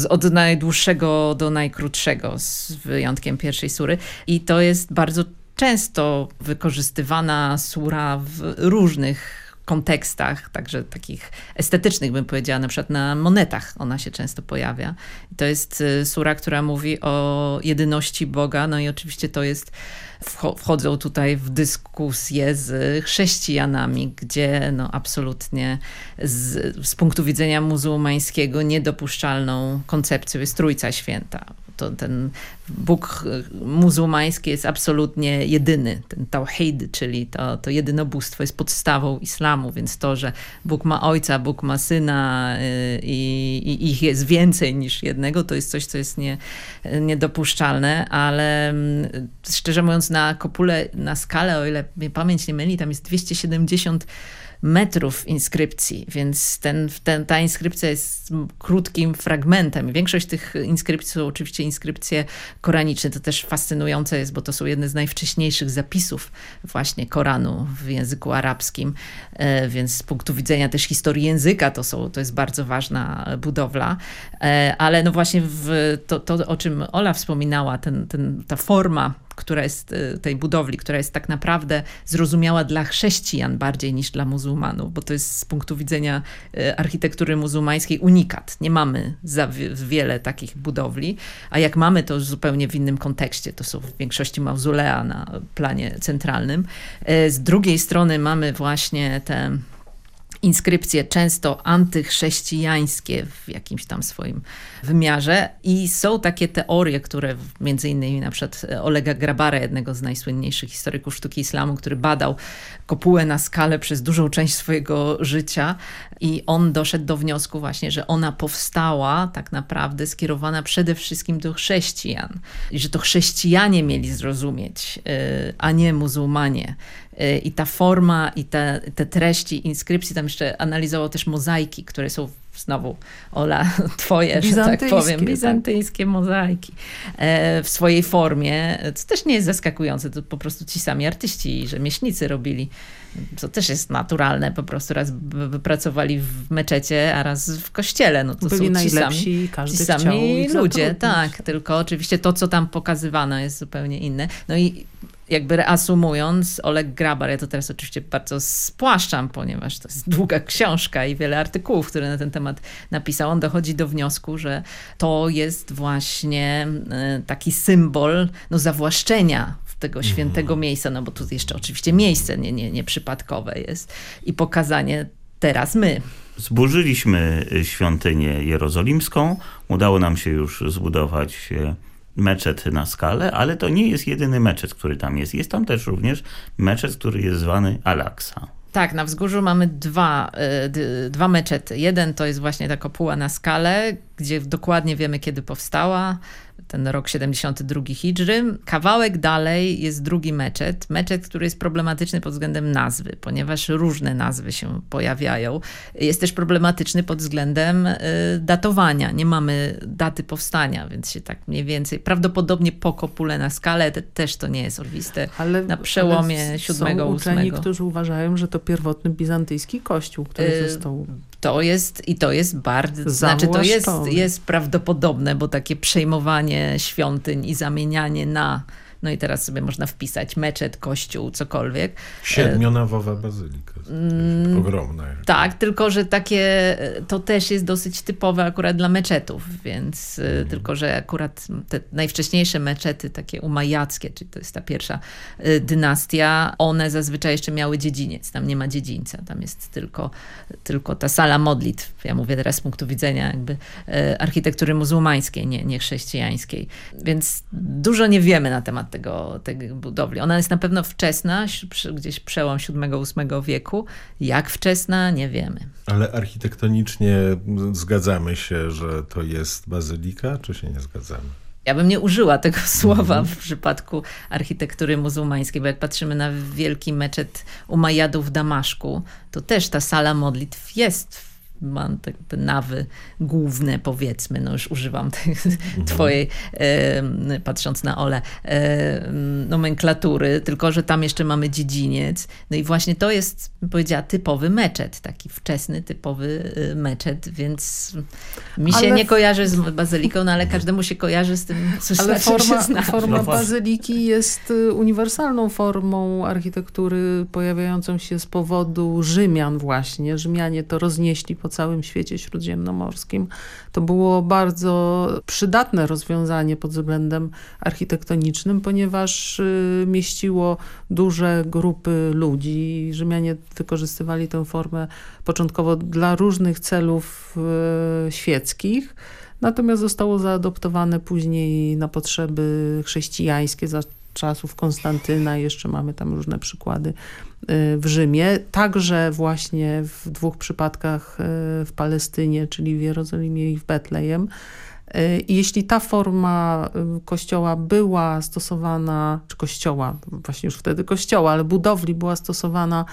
Speaker 1: od najdłuższego do najkrótszego, z wyjątkiem pierwszej sury. I to jest bardzo często wykorzystywana sura w różnych kontekstach, także takich estetycznych bym powiedziała, na przykład na monetach ona się często pojawia. To jest y, sura, która mówi o jedyności Boga, no i oczywiście to jest wchodzą tutaj w dyskusję z chrześcijanami, gdzie no absolutnie z, z punktu widzenia muzułmańskiego niedopuszczalną koncepcją jest Trójca Święta to ten Bóg muzułmański jest absolutnie jedyny. Ten tawhid, czyli to, to jedynobóstwo jest podstawą islamu, więc to, że Bóg ma ojca, Bóg ma syna y, i, i ich jest więcej niż jednego, to jest coś, co jest nie, niedopuszczalne, ale mm, szczerze mówiąc na kopule, na skalę, o ile mnie pamięć nie myli, tam jest 270 metrów inskrypcji, więc ten, ten, ta inskrypcja jest krótkim fragmentem. Większość tych inskrypcji są oczywiście inskrypcje koraniczne. To też fascynujące jest, bo to są jedne z najwcześniejszych zapisów właśnie Koranu w języku arabskim, e, więc z punktu widzenia też historii języka to, są, to jest bardzo ważna budowla. E, ale no właśnie to, to, o czym Ola wspominała, ten, ten, ta forma która jest y, tej budowli, która jest tak naprawdę zrozumiała dla chrześcijan bardziej niż dla muzułmanów, bo to jest z punktu widzenia y, architektury muzułmańskiej unikat. Nie mamy za wiele takich budowli, a jak mamy, to zupełnie w innym kontekście. To są w większości mauzolea na planie centralnym. Y, z drugiej strony mamy właśnie te inskrypcje często antychrześcijańskie w jakimś tam swoim wymiarze. I są takie teorie, które między innymi na przykład Olega Grabara, jednego z najsłynniejszych historyków sztuki islamu, który badał kopułę na skalę przez dużą część swojego życia. I on doszedł do wniosku właśnie, że ona powstała tak naprawdę skierowana przede wszystkim do chrześcijan. I że to chrześcijanie mieli zrozumieć, y, a nie muzułmanie i ta forma i te, te treści inskrypcji, tam jeszcze analizował też mozaiki, które są znowu Ola, twoje, że tak powiem, tak. bizantyjskie mozaiki e, w swojej formie, co też nie jest zaskakujące, to po prostu ci sami artyści i rzemieślnicy robili. To też jest naturalne, po prostu raz wypracowali w meczecie, a raz w kościele. No to
Speaker 4: Byli
Speaker 1: są
Speaker 4: ci sami,
Speaker 1: ci sami ludzie, tak, tylko oczywiście to, co tam pokazywano jest zupełnie inne. No i jakby reasumując, Oleg Grabar, ja to teraz oczywiście bardzo spłaszczam, ponieważ to jest długa książka i wiele artykułów, które na ten temat napisał, on dochodzi do wniosku, że to jest właśnie e, taki symbol no, zawłaszczenia tego mhm. świętego miejsca, no bo tu jeszcze oczywiście miejsce nie, nie, nieprzypadkowe jest i pokazanie teraz my.
Speaker 2: Zburzyliśmy świątynię jerozolimską, udało nam się już zbudować meczet na skalę, ale to nie jest jedyny meczet, który tam jest. Jest tam też również meczet, który jest zwany Al-Aqsa.
Speaker 1: Tak, na wzgórzu mamy dwa, y, dwa meczety. Jeden to jest właśnie ta kopuła na skalę, gdzie dokładnie wiemy, kiedy powstała ten rok 72 Hidżry. Kawałek dalej jest drugi meczet. Meczet, który jest problematyczny pod względem nazwy, ponieważ różne nazwy się pojawiają. Jest też problematyczny pod względem y, datowania. Nie mamy daty powstania, więc się tak mniej więcej, prawdopodobnie po kopule na skalę, te, też to nie jest oczywiste. Ale, na przełomie ale 7
Speaker 4: są uczeni, którzy uważają, że to pierwotny bizantyjski kościół, który y został
Speaker 1: to jest i to jest bardzo, znaczy to jest, jest prawdopodobne, bo takie przejmowanie świątyń i zamienianie na no i teraz sobie można wpisać meczet, kościół, cokolwiek.
Speaker 3: Siedmionawowa bazylika. Mm, ogromna.
Speaker 1: Tak, tylko że takie, to też jest dosyć typowe akurat dla meczetów, więc mm. tylko, że akurat te najwcześniejsze meczety, takie umajackie, czyli to jest ta pierwsza y, dynastia, one zazwyczaj jeszcze miały dziedziniec, tam nie ma dziedzińca, tam jest tylko, tylko ta sala modlitw. Ja mówię teraz z punktu widzenia jakby architektury muzułmańskiej, nie, nie chrześcijańskiej. Więc dużo nie wiemy na temat tego, tej budowli. Ona jest na pewno wczesna, gdzieś przełom VII-VIII wieku. Jak wczesna, nie wiemy.
Speaker 3: Ale architektonicznie zgadzamy się, że to jest bazylika, czy się nie zgadzamy?
Speaker 1: Ja bym nie użyła tego słowa w przypadku architektury muzułmańskiej, bo jak patrzymy na wielki meczet Umajadów w Damaszku, to też ta sala modlitw jest ma te, te nawy główne, powiedzmy, no już używam tej mhm. twojej, e, patrząc na Ole, e, nomenklatury, tylko że tam jeszcze mamy dziedziniec. No i właśnie to jest, bym powiedziała, typowy meczet, taki wczesny, typowy e, meczet, więc mi się ale... nie kojarzy z bazyliką, no ale każdemu się kojarzy z tym, co
Speaker 4: ale forma, się forma no bazyliki jest y, uniwersalną formą architektury pojawiającą się z powodu Rzymian właśnie. Rzymianie to roznieśli po całym świecie śródziemnomorskim. To było bardzo przydatne rozwiązanie pod względem architektonicznym, ponieważ y, mieściło duże grupy ludzi. Rzymianie wykorzystywali tę formę początkowo dla różnych celów y, świeckich, natomiast zostało zaadoptowane później na potrzeby chrześcijańskie, za czasów Konstantyna, jeszcze mamy tam różne przykłady w Rzymie. Także właśnie w dwóch przypadkach y, w Palestynie, czyli w Jerozolimie i w Betlejem. Y, jeśli ta forma kościoła była stosowana, czy kościoła, właśnie już wtedy kościoła, ale budowli była stosowana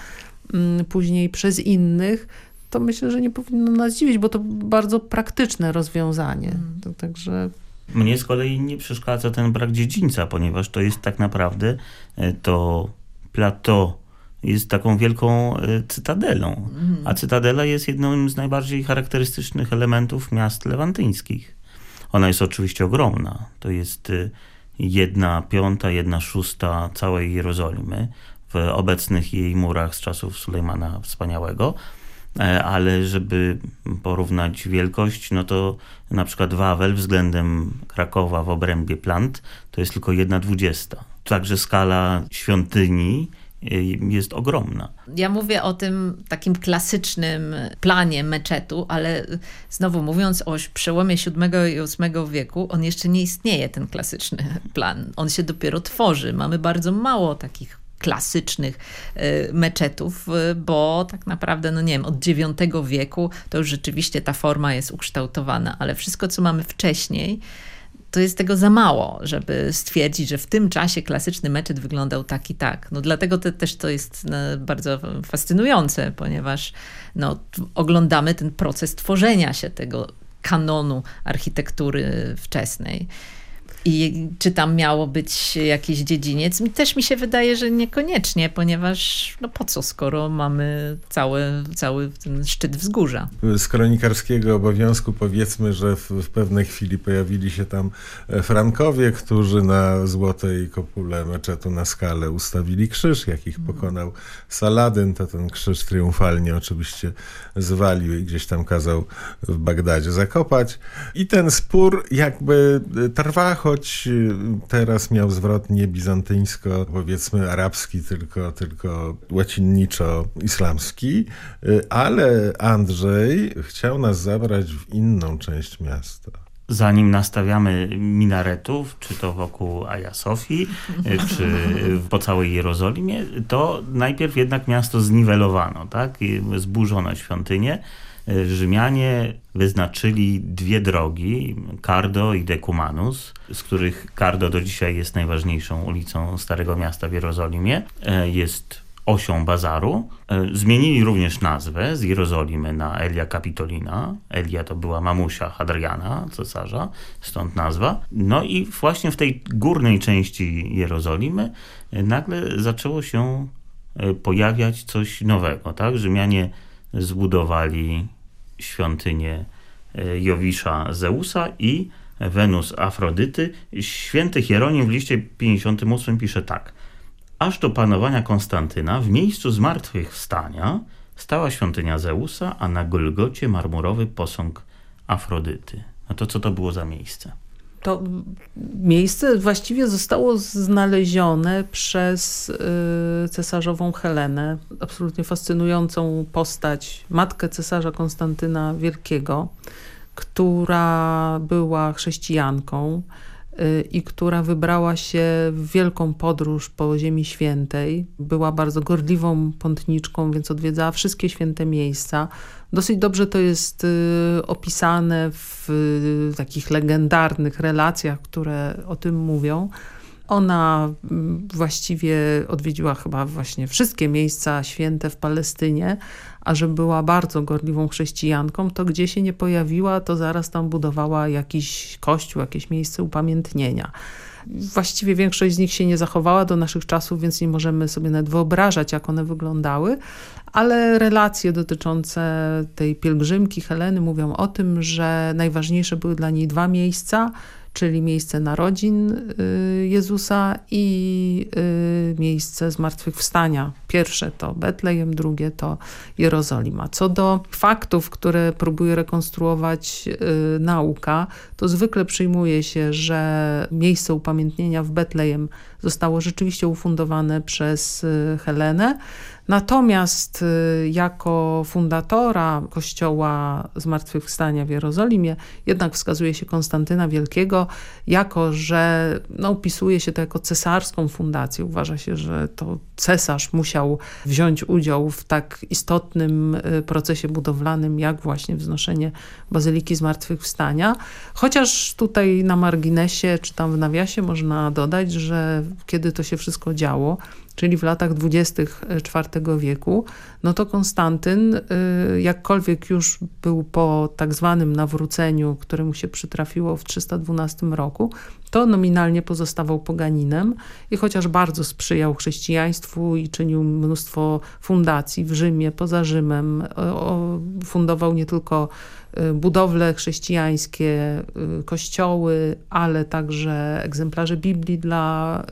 Speaker 4: mm, później przez innych, to myślę, że nie powinno nas dziwić, bo to bardzo praktyczne rozwiązanie. Mm. Także
Speaker 2: mnie z kolei nie przeszkadza ten brak dziedzińca, ponieważ to jest tak naprawdę to plateau jest taką wielką e, cytadelą. Mhm. A cytadela jest jednym z najbardziej charakterystycznych elementów miast lewantyńskich. Ona jest oczywiście ogromna. To jest e, jedna piąta, jedna szósta całej Jerozolimy w obecnych jej murach z czasów Sulejmana Wspaniałego. E, ale żeby porównać wielkość, no to na przykład Wawel względem Krakowa w obrębie plant to jest tylko jedna dwudziesta. Także skala świątyni jest ogromna.
Speaker 1: Ja mówię o tym takim klasycznym planie meczetu, ale znowu mówiąc o przełomie VII i VIII wieku, on jeszcze nie istnieje, ten klasyczny plan. On się dopiero tworzy. Mamy bardzo mało takich klasycznych y, meczetów, y, bo tak naprawdę, no nie wiem, od IX wieku to już rzeczywiście ta forma jest ukształtowana, ale wszystko, co mamy wcześniej, to jest tego za mało, żeby stwierdzić, że w tym czasie klasyczny meczet wyglądał tak i tak. No dlatego to, też to jest no, bardzo fascynujące, ponieważ no, oglądamy ten proces tworzenia się tego kanonu architektury wczesnej. I czy tam miało być jakiś dziedziniec? Też mi się wydaje, że niekoniecznie, ponieważ no po co, skoro mamy cały, cały ten szczyt wzgórza.
Speaker 3: Z kronikarskiego obowiązku powiedzmy, że w, w pewnej chwili pojawili się tam e, Frankowie, którzy na złotej kopule meczetu na skalę ustawili krzyż, jak ich mhm. pokonał Saladyn, to ten krzyż triumfalnie oczywiście zwalił i gdzieś tam kazał w Bagdadzie zakopać. I ten spór jakby trwa, choć y, teraz miał zwrot nie bizantyńsko, powiedzmy arabski, tylko, tylko łacinniczo-islamski, y, ale Andrzej chciał nas zabrać w inną część miasta
Speaker 2: zanim nastawiamy minaretów, czy to wokół Aja Sofii, y, czy po całej Jerozolimie, to najpierw jednak miasto zniwelowano, tak? Zburzono świątynię. Rzymianie wyznaczyli dwie drogi, Cardo i Decumanus, z których Cardo do dzisiaj jest najważniejszą ulicą Starego Miasta w Jerozolimie. E, jest osią bazaru. E, zmienili również nazwę z Jerozolimy na Elia Capitolina. Elia to była mamusia Hadriana, cesarza, stąd nazwa. No i właśnie w tej górnej części Jerozolimy e, nagle zaczęło się pojawiać coś nowego. Tak? Rzymianie zbudowali świątynię e, Jowisza Zeusa i Wenus Afrodyty. Święty Hieronim w liście 58 pisze tak. Aż do panowania Konstantyna w miejscu zmartwychwstania stała świątynia Zeusa, a na Golgocie marmurowy posąg Afrodyty. No to co to było za miejsce?
Speaker 4: To miejsce właściwie zostało znalezione przez y, cesarzową Helenę, absolutnie fascynującą postać, matkę cesarza Konstantyna Wielkiego, która była chrześcijanką i która wybrała się w wielką podróż po Ziemi Świętej. Była bardzo gorliwą pątniczką, więc odwiedzała wszystkie święte miejsca. Dosyć dobrze to jest y, opisane w takich legendarnych relacjach, które o tym mówią. Ona mm, właściwie odwiedziła chyba właśnie wszystkie miejsca święte w Palestynie, a że była bardzo gorliwą chrześcijanką, to gdzie się nie pojawiła, to zaraz tam budowała jakiś kościół, jakieś miejsce upamiętnienia. Właściwie większość z nich się nie zachowała do naszych czasów, więc nie możemy sobie nawet wyobrażać, jak one wyglądały, ale relacje dotyczące tej pielgrzymki Heleny mówią o tym, że najważniejsze były dla niej dwa miejsca – czyli miejsce narodzin y, Jezusa i y, miejsce zmartwychwstania. Pierwsze to Betlejem, drugie to Jerozolima. Co do faktów, które próbuje rekonstruować y, nauka, to zwykle przyjmuje się, że miejsce upamiętnienia w Betlejem zostało rzeczywiście ufundowane przez Helenę, Natomiast y, jako fundatora Kościoła Zmartwychwstania w Jerozolimie jednak wskazuje się Konstantyna Wielkiego, jako że no, opisuje się to jako cesarską fundację. Uważa się, że to cesarz musiał wziąć udział w tak istotnym y, procesie budowlanym, jak właśnie wznoszenie Bazyliki Zmartwychwstania. Chociaż tutaj na marginesie, czy tam w nawiasie można dodać, że kiedy to się wszystko działo, czyli w latach dwudziestych IV wieku, no to Konstantyn, y, jakkolwiek już był po tak zwanym nawróceniu, któremu się przytrafiło w 312 roku, to nominalnie pozostawał poganinem i chociaż bardzo sprzyjał chrześcijaństwu i czynił mnóstwo fundacji w Rzymie, poza Rzymem, fundował nie tylko budowle chrześcijańskie, kościoły, ale także egzemplarze Biblii dla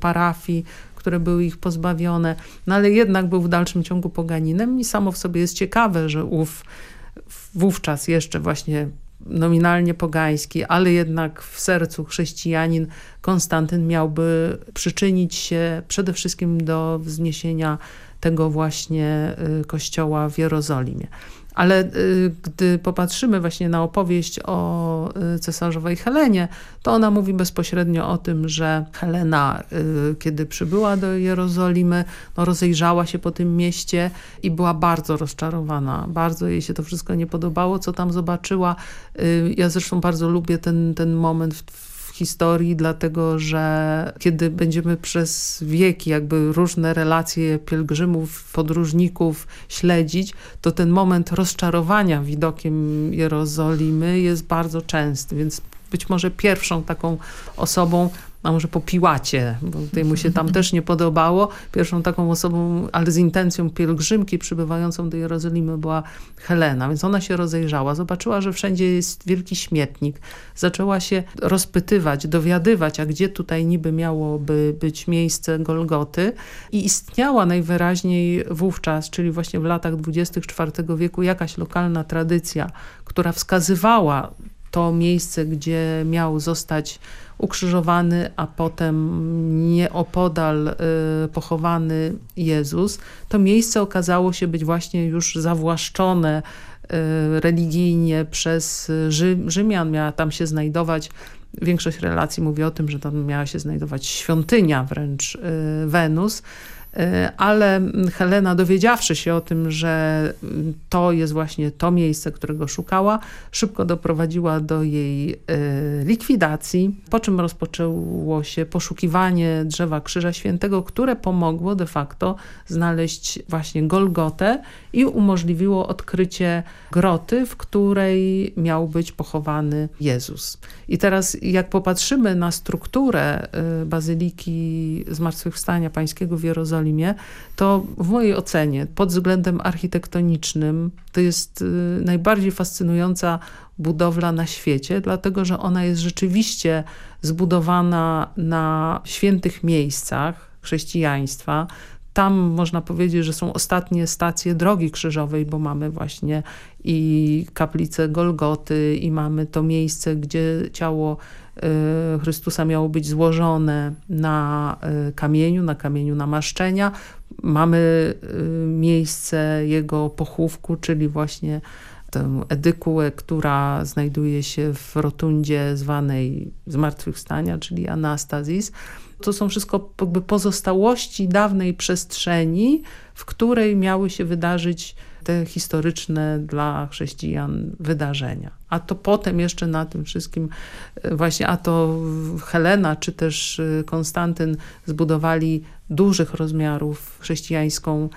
Speaker 4: parafii, które były ich pozbawione, no ale jednak był w dalszym ciągu poganinem i samo w sobie jest ciekawe, że ów wówczas jeszcze właśnie nominalnie pogański, ale jednak w sercu chrześcijanin Konstantyn miałby przyczynić się przede wszystkim do wzniesienia tego właśnie y, kościoła w Jerozolimie. Ale y, gdy popatrzymy właśnie na opowieść o y, cesarzowej Helenie, to ona mówi bezpośrednio o tym, że Helena, y, kiedy przybyła do Jerozolimy, no rozejrzała się po tym mieście i była bardzo rozczarowana. Bardzo jej się to wszystko nie podobało, co tam zobaczyła. Ja zresztą bardzo lubię ten, ten moment w historii, dlatego że kiedy będziemy przez wieki jakby różne relacje pielgrzymów, podróżników śledzić, to ten moment rozczarowania widokiem Jerozolimy jest bardzo częsty, więc być może pierwszą taką osobą, a może po Piłacie, bo tutaj mu się tam też nie podobało. Pierwszą taką osobą, ale z intencją pielgrzymki przybywającą do Jerozolimy była Helena, więc ona się rozejrzała, zobaczyła, że wszędzie jest wielki śmietnik. Zaczęła się rozpytywać, dowiadywać, a gdzie tutaj niby miałoby być miejsce Golgoty i istniała najwyraźniej wówczas, czyli właśnie w latach 24 wieku jakaś lokalna tradycja, która wskazywała to miejsce, gdzie miał zostać ukrzyżowany, a potem nieopodal y, pochowany Jezus, to miejsce okazało się być właśnie już zawłaszczone y, religijnie przez Rzymian. Miała tam się znajdować, większość relacji mówi o tym, że tam miała się znajdować świątynia wręcz y, Wenus, ale Helena dowiedziawszy się o tym, że to jest właśnie to miejsce, którego szukała, szybko doprowadziła do jej e, likwidacji, po czym rozpoczęło się poszukiwanie drzewa Krzyża Świętego, które pomogło de facto znaleźć właśnie Golgotę i umożliwiło odkrycie groty, w której miał być pochowany Jezus. I teraz jak popatrzymy na strukturę e, Bazyliki Zmartwychwstania Pańskiego w Jerozolimie, Jerozolimie, to w mojej ocenie pod względem architektonicznym to jest y, najbardziej fascynująca budowla na świecie, dlatego że ona jest rzeczywiście zbudowana na świętych miejscach chrześcijaństwa, tam można powiedzieć, że są ostatnie stacje drogi krzyżowej, bo mamy właśnie i kaplicę Golgoty i mamy to miejsce, gdzie ciało Chrystusa miało być złożone na y, kamieniu, na kamieniu namaszczenia. Mamy y, miejsce jego pochówku, czyli właśnie tę edykułę, która znajduje się w rotundzie zwanej Zmartwychwstania, czyli Anastazis. To są wszystko jakby pozostałości dawnej przestrzeni, w której miały się wydarzyć te historyczne dla chrześcijan wydarzenia. A to potem jeszcze na tym wszystkim e, właśnie, a to Helena czy też e, Konstantyn zbudowali dużych rozmiarów chrześcijańską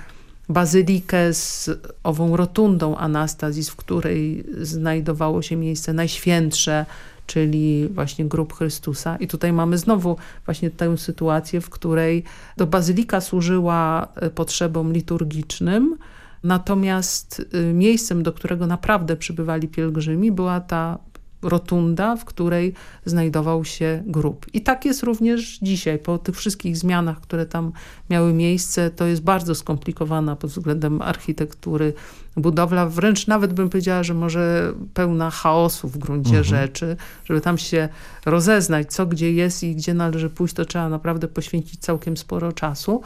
Speaker 4: bazylikę z ową rotundą Anastazis, w której znajdowało się miejsce najświętsze, czyli właśnie grób Chrystusa. I tutaj mamy znowu właśnie tę sytuację, w której do bazylika służyła e, potrzebom liturgicznym, natomiast e, miejscem, do którego naprawdę przybywali pielgrzymi, była ta rotunda, w której znajdował się grób. I tak jest również dzisiaj. Po tych wszystkich zmianach, które tam miały miejsce, to jest bardzo skomplikowana pod względem architektury budowla. Wręcz nawet bym powiedziała, że może pełna chaosu w gruncie mhm. rzeczy. Żeby tam się rozeznać, co gdzie jest i gdzie należy pójść, to trzeba naprawdę poświęcić całkiem sporo czasu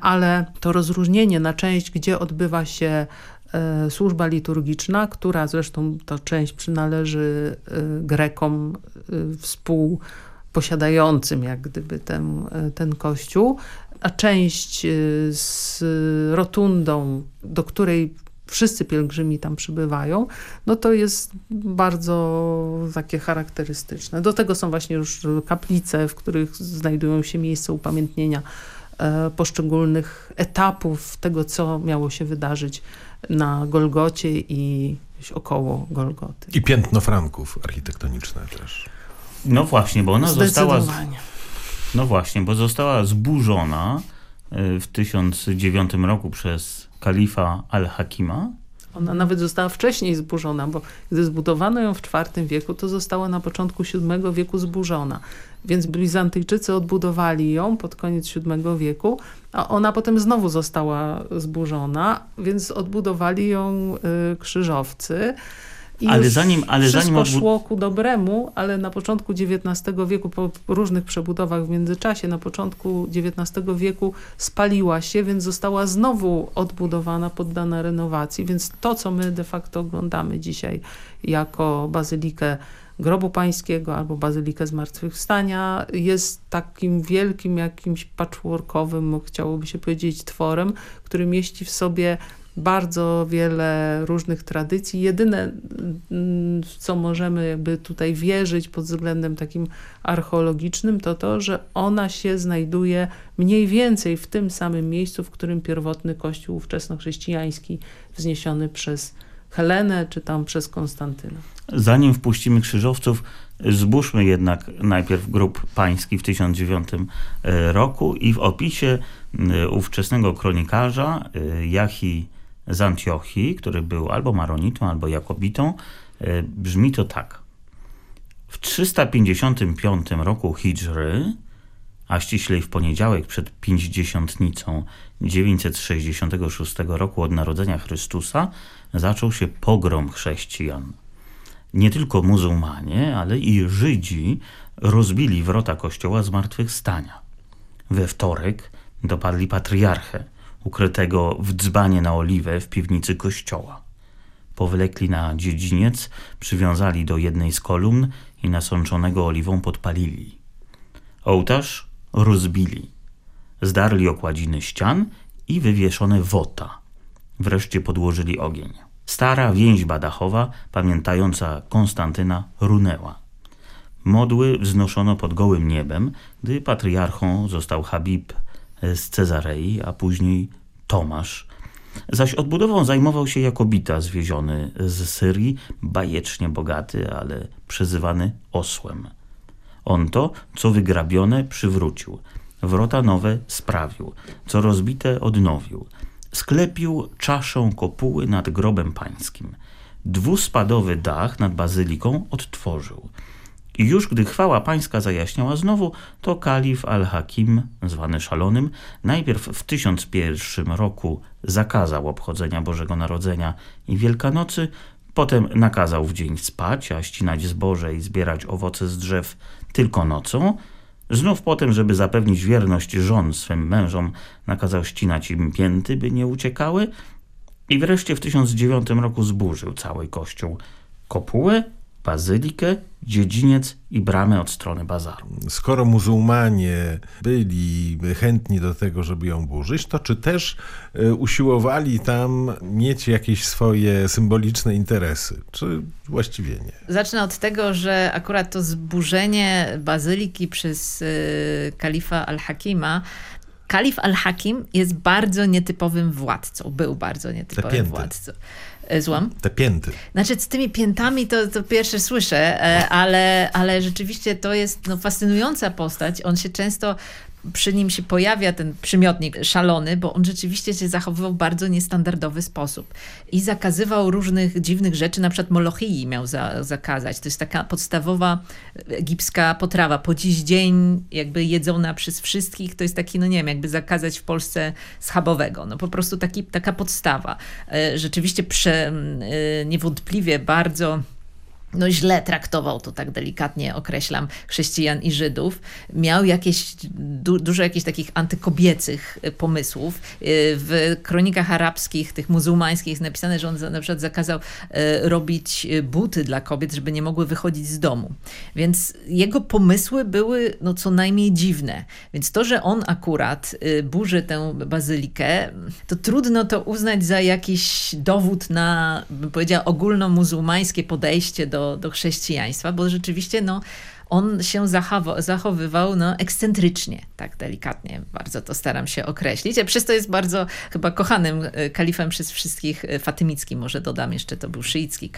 Speaker 4: ale to rozróżnienie na część, gdzie odbywa się E, służba liturgiczna, która zresztą ta część przynależy e, Grekom e, współposiadającym jak gdyby ten, ten kościół, a część z rotundą, do której wszyscy pielgrzymi tam przybywają, no to jest bardzo takie charakterystyczne. Do tego są właśnie już kaplice, w których znajdują się miejsca upamiętnienia poszczególnych etapów tego, co miało się wydarzyć na Golgocie i około Golgoty.
Speaker 3: I piętno franków architektoniczne też.
Speaker 2: No właśnie, bo ona została... No właśnie, bo została zburzona y, w 1009 roku przez kalifa al-Hakima.
Speaker 4: Ona nawet została wcześniej zburzona, bo gdy zbudowano ją w IV wieku, to została na początku VII wieku zburzona. Więc Bizantyjczycy odbudowali ją pod koniec VII wieku, a ona potem znowu została zburzona, więc odbudowali ją y, krzyżowcy. I ale zanim, ale wszystko zanim szło ku dobremu, ale na początku XIX wieku, po różnych przebudowach w międzyczasie, na początku XIX wieku spaliła się, więc została znowu odbudowana, poddana renowacji. Więc to, co my de facto oglądamy dzisiaj jako bazylikę grobu pańskiego albo bazylikę zmartwychwstania jest takim wielkim jakimś patchworkowym, chciałoby się powiedzieć, tworem, który mieści w sobie bardzo wiele różnych tradycji. Jedyne, mm, co możemy jakby tutaj wierzyć pod względem takim archeologicznym, to to, że ona się znajduje mniej więcej w tym samym miejscu, w którym pierwotny kościół wczesnochrześcijański wzniesiony przez Helenę, czy tam przez Konstantyna.
Speaker 2: Zanim wpuścimy krzyżowców, zbóżmy jednak najpierw grób pański w 1009 e, roku i w opisie e, ówczesnego kronikarza e, Jachi z Antiochii, który był albo maronitą, albo jakobitą, brzmi to tak. W 355 roku Hidżry, a ściślej w poniedziałek przed pięćdziesiątnicą 966 roku od narodzenia Chrystusa, zaczął się pogrom chrześcijan. Nie tylko muzułmanie, ale i Żydzi rozbili wrota kościoła zmartwychwstania. We wtorek dopadli patriarchę, ukrytego w dzbanie na oliwę w piwnicy kościoła. Powlekli na dziedziniec, przywiązali do jednej z kolumn i nasączonego oliwą podpalili. Ołtarz rozbili. Zdarli okładziny ścian i wywieszone wota. Wreszcie podłożyli ogień. Stara więźba dachowa, pamiętająca Konstantyna, runęła. Modły wznoszono pod gołym niebem, gdy patriarchą został Habib z Cezarei, a później Tomasz. Zaś odbudową zajmował się Jakobita, zwieziony z Syrii, bajecznie bogaty, ale przezywany osłem. On to, co wygrabione, przywrócił. Wrota nowe sprawił, co rozbite odnowił – sklepił czaszą kopuły nad grobem pańskim. Dwuspadowy dach nad bazyliką odtworzył. I już gdy chwała pańska zajaśniała znowu, to kalif al-Hakim, zwany szalonym, najpierw w 1001 roku zakazał obchodzenia Bożego Narodzenia i Wielkanocy, potem nakazał w dzień spać, a ścinać zboże i zbierać owoce z drzew tylko nocą, Znów potem, żeby zapewnić wierność żon swym mężom, nakazał ścinać im pięty, by nie uciekały i wreszcie w 1009 roku zburzył cały kościół, kopułę bazylikę, dziedziniec i bramę od strony bazaru.
Speaker 3: Skoro muzułmanie byli chętni do tego, żeby ją burzyć, to czy też e, usiłowali tam mieć jakieś swoje symboliczne interesy, czy właściwie nie?
Speaker 1: Zacznę od tego, że akurat to zburzenie bazyliki przez y, kalifa al-Hakima Kalif al-Hakim jest bardzo nietypowym władcą, był bardzo nietypowym władcą. E, złam?
Speaker 3: Te pięty.
Speaker 1: Znaczy z tymi piętami to, to pierwsze słyszę, e, ale, ale rzeczywiście to jest no, fascynująca postać. On się często przy nim się pojawia ten przymiotnik szalony, bo on rzeczywiście się zachowywał w bardzo niestandardowy sposób i zakazywał różnych dziwnych rzeczy, na przykład molochii miał za, zakazać. To jest taka podstawowa egipska potrawa, po dziś dzień jakby jedzona przez wszystkich, to jest taki, no nie wiem, jakby zakazać w Polsce schabowego. No po prostu taki, taka podstawa. E, rzeczywiście prze, e, niewątpliwie bardzo no źle traktował, to tak delikatnie określam, chrześcijan i Żydów. Miał jakieś, du, dużo jakichś takich antykobiecych y, pomysłów. Y, w kronikach arabskich, tych muzułmańskich jest napisane, że on na przykład zakazał y, robić buty dla kobiet, żeby nie mogły wychodzić z domu. Więc jego pomysły były no, co najmniej dziwne. Więc to, że on akurat burzy tę bazylikę, to trudno to uznać za jakiś dowód na, bym powiedziała, ogólnomuzułmańskie podejście do do, do chrześcijaństwa, bo rzeczywiście no, on się zachowywał no, ekscentrycznie, tak delikatnie bardzo to staram się określić. A przez to jest bardzo chyba kochanym e, kalifem przez wszystkich, e, fatymicki może dodam jeszcze, to był szyicki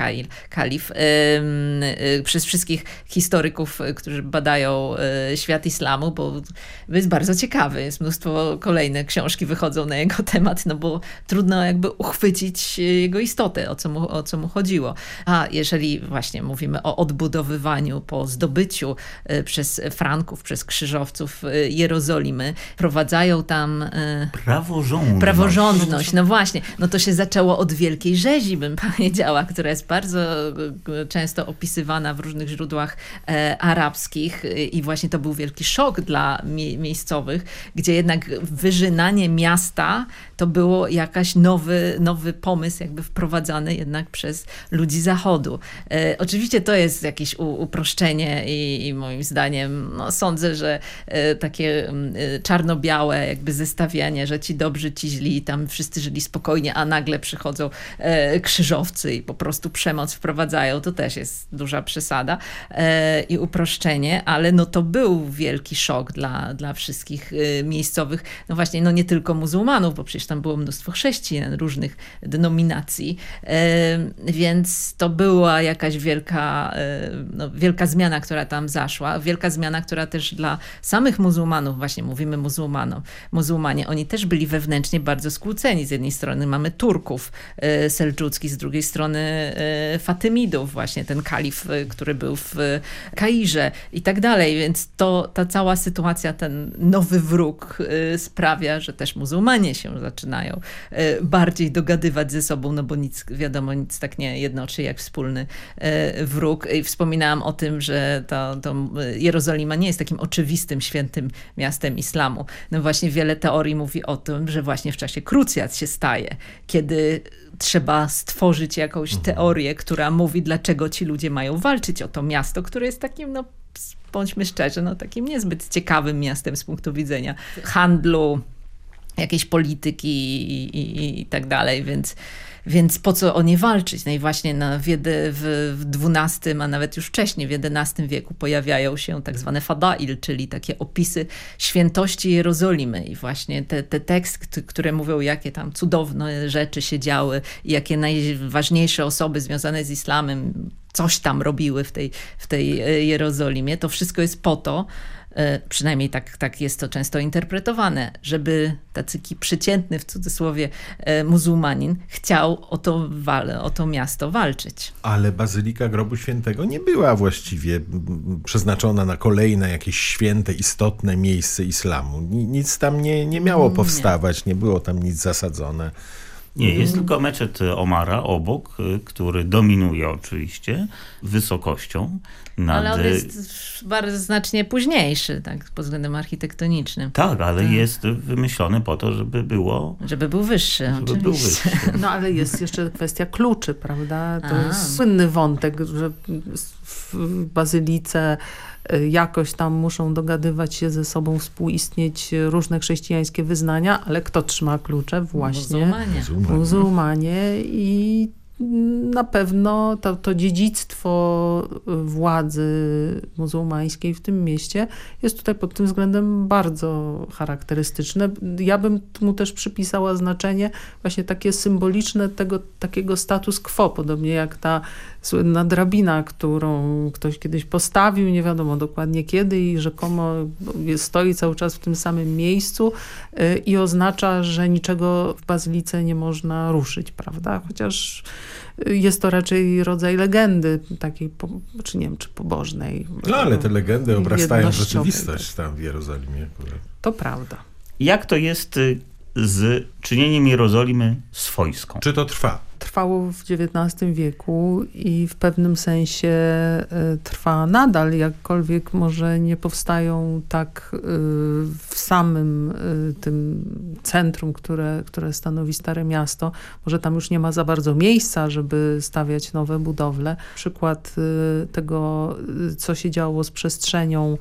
Speaker 1: kalif, e, przez wszystkich historyków, którzy badają świat islamu, bo jest bardzo ciekawy. Jest mnóstwo kolejne książki wychodzą na jego temat, no bo trudno jakby uchwycić jego istotę, o co mu, o co mu chodziło. A jeżeli właśnie mówimy o odbudowywaniu po zdobyciu E, przez Franków, przez krzyżowców e, Jerozolimy. Prowadzają tam
Speaker 2: e, praworządność.
Speaker 1: praworządność. No właśnie, no to się zaczęło od Wielkiej Rzezi, bym powiedziała, która jest bardzo często opisywana w różnych źródłach arabskich i właśnie to był wielki szok dla miejscowych, gdzie jednak wyżynanie miasta to było jakaś nowy, nowy pomysł jakby wprowadzany jednak przez ludzi zachodu. oczywiście to jest jakieś uproszczenie i i, moim zdaniem no, sądzę, że e, takie e, czarno-białe jakby zestawianie, że ci dobrzy, ci źli, tam wszyscy żyli spokojnie, a nagle przychodzą e, krzyżowcy i po prostu przemoc wprowadzają, to też jest duża przesada i uproszczenie, ale no to był wielki szok dla, dla wszystkich miejscowych, no właśnie, no nie tylko muzułmanów, bo przecież tam było mnóstwo chrześcijan różnych denominacji, więc to była jakaś wielka, no, wielka zmiana, która tam zaszła. Wielka zmiana, która też dla samych muzułmanów, właśnie mówimy muzułmanom, muzułmanie, oni też byli wewnętrznie bardzo skłóceni. Z jednej strony mamy Turków e, seldżuckich, z drugiej strony e, Fatymidów, właśnie ten kalif, e, który był w Kairze i tak dalej. Więc to, ta cała sytuacja, ten nowy wróg sprawia, że też muzułmanie się zaczynają bardziej dogadywać ze sobą, no bo nic, wiadomo, nic tak nie jednoczy jak wspólny wróg. I wspominałam o tym, że ta to, Jerozolima nie jest takim oczywistym świętym miastem islamu. No właśnie wiele teorii mówi o tym, że właśnie w czasie krucjat się staje, kiedy trzeba stworzyć jakąś mhm. teorię, która mówi, dlaczego ci ludzie mają walczyć o to miasto, które jest takim, no bądźmy szczerzy, no takim niezbyt ciekawym miastem z punktu widzenia handlu, jakiejś polityki i, i, i tak dalej, więc więc po co o nie walczyć? No i właśnie na, w, XII, a nawet już wcześniej, w XI wieku pojawiają się tak zwane fadail, czyli takie opisy świętości Jerozolimy. I właśnie te, te teksty, które mówią, jakie tam cudowne rzeczy się działy jakie najważniejsze osoby związane z islamem coś tam robiły w tej, w tej e, Jerozolimie, to wszystko jest po to, przynajmniej tak, tak jest to często interpretowane, żeby tacyki przeciętny w cudzysłowie e, muzułmanin chciał o to, o to miasto walczyć.
Speaker 3: Ale Bazylika Grobu Świętego nie była właściwie przeznaczona na kolejne jakieś święte, istotne miejsce islamu. Nic tam nie, nie miało powstawać, nie, nie było tam nic zasadzone.
Speaker 2: Nie, jest tylko meczet Omara obok, y, który dominuje oczywiście wysokością. Nad...
Speaker 1: Ale on jest bardzo znacznie późniejszy, tak, pod względem architektonicznym.
Speaker 2: Tak, ale tak. jest wymyślony po to, żeby było...
Speaker 1: Żeby był wyższy, żeby oczywiście. Był wyższy.
Speaker 4: No ale jest jeszcze kwestia kluczy, prawda? To A. jest słynny wątek, że w bazylice y, jakoś tam muszą dogadywać się ze sobą, współistnieć różne chrześcijańskie wyznania, ale kto trzyma klucze? Właśnie
Speaker 1: muzułmanie.
Speaker 4: muzułmanie. I na pewno to, to dziedzictwo władzy muzułmańskiej w tym mieście jest tutaj pod tym względem bardzo charakterystyczne. Ja bym mu też przypisała znaczenie właśnie takie symboliczne tego takiego status quo, podobnie jak ta słynna drabina, którą ktoś kiedyś postawił, nie wiadomo dokładnie kiedy i rzekomo stoi cały czas w tym samym miejscu y, i oznacza, że niczego w bazylice nie można ruszyć, prawda? Chociaż jest to raczej rodzaj legendy, takiej, czy nie wiem, czy pobożnej.
Speaker 3: No ale te legendy obrastają rzeczywistość tam w Jerozolimie.
Speaker 4: To prawda.
Speaker 2: Jak to jest y, z czynieniem Jerozolimy swojską?
Speaker 3: Czy to trwa?
Speaker 4: Trwało w XIX wieku i w pewnym sensie e, trwa nadal, jakkolwiek może nie powstają tak e, w samym e, tym centrum, które, które stanowi Stare Miasto. Może tam już nie ma za bardzo miejsca, żeby stawiać nowe budowle. Przykład tego, co się działo z przestrzenią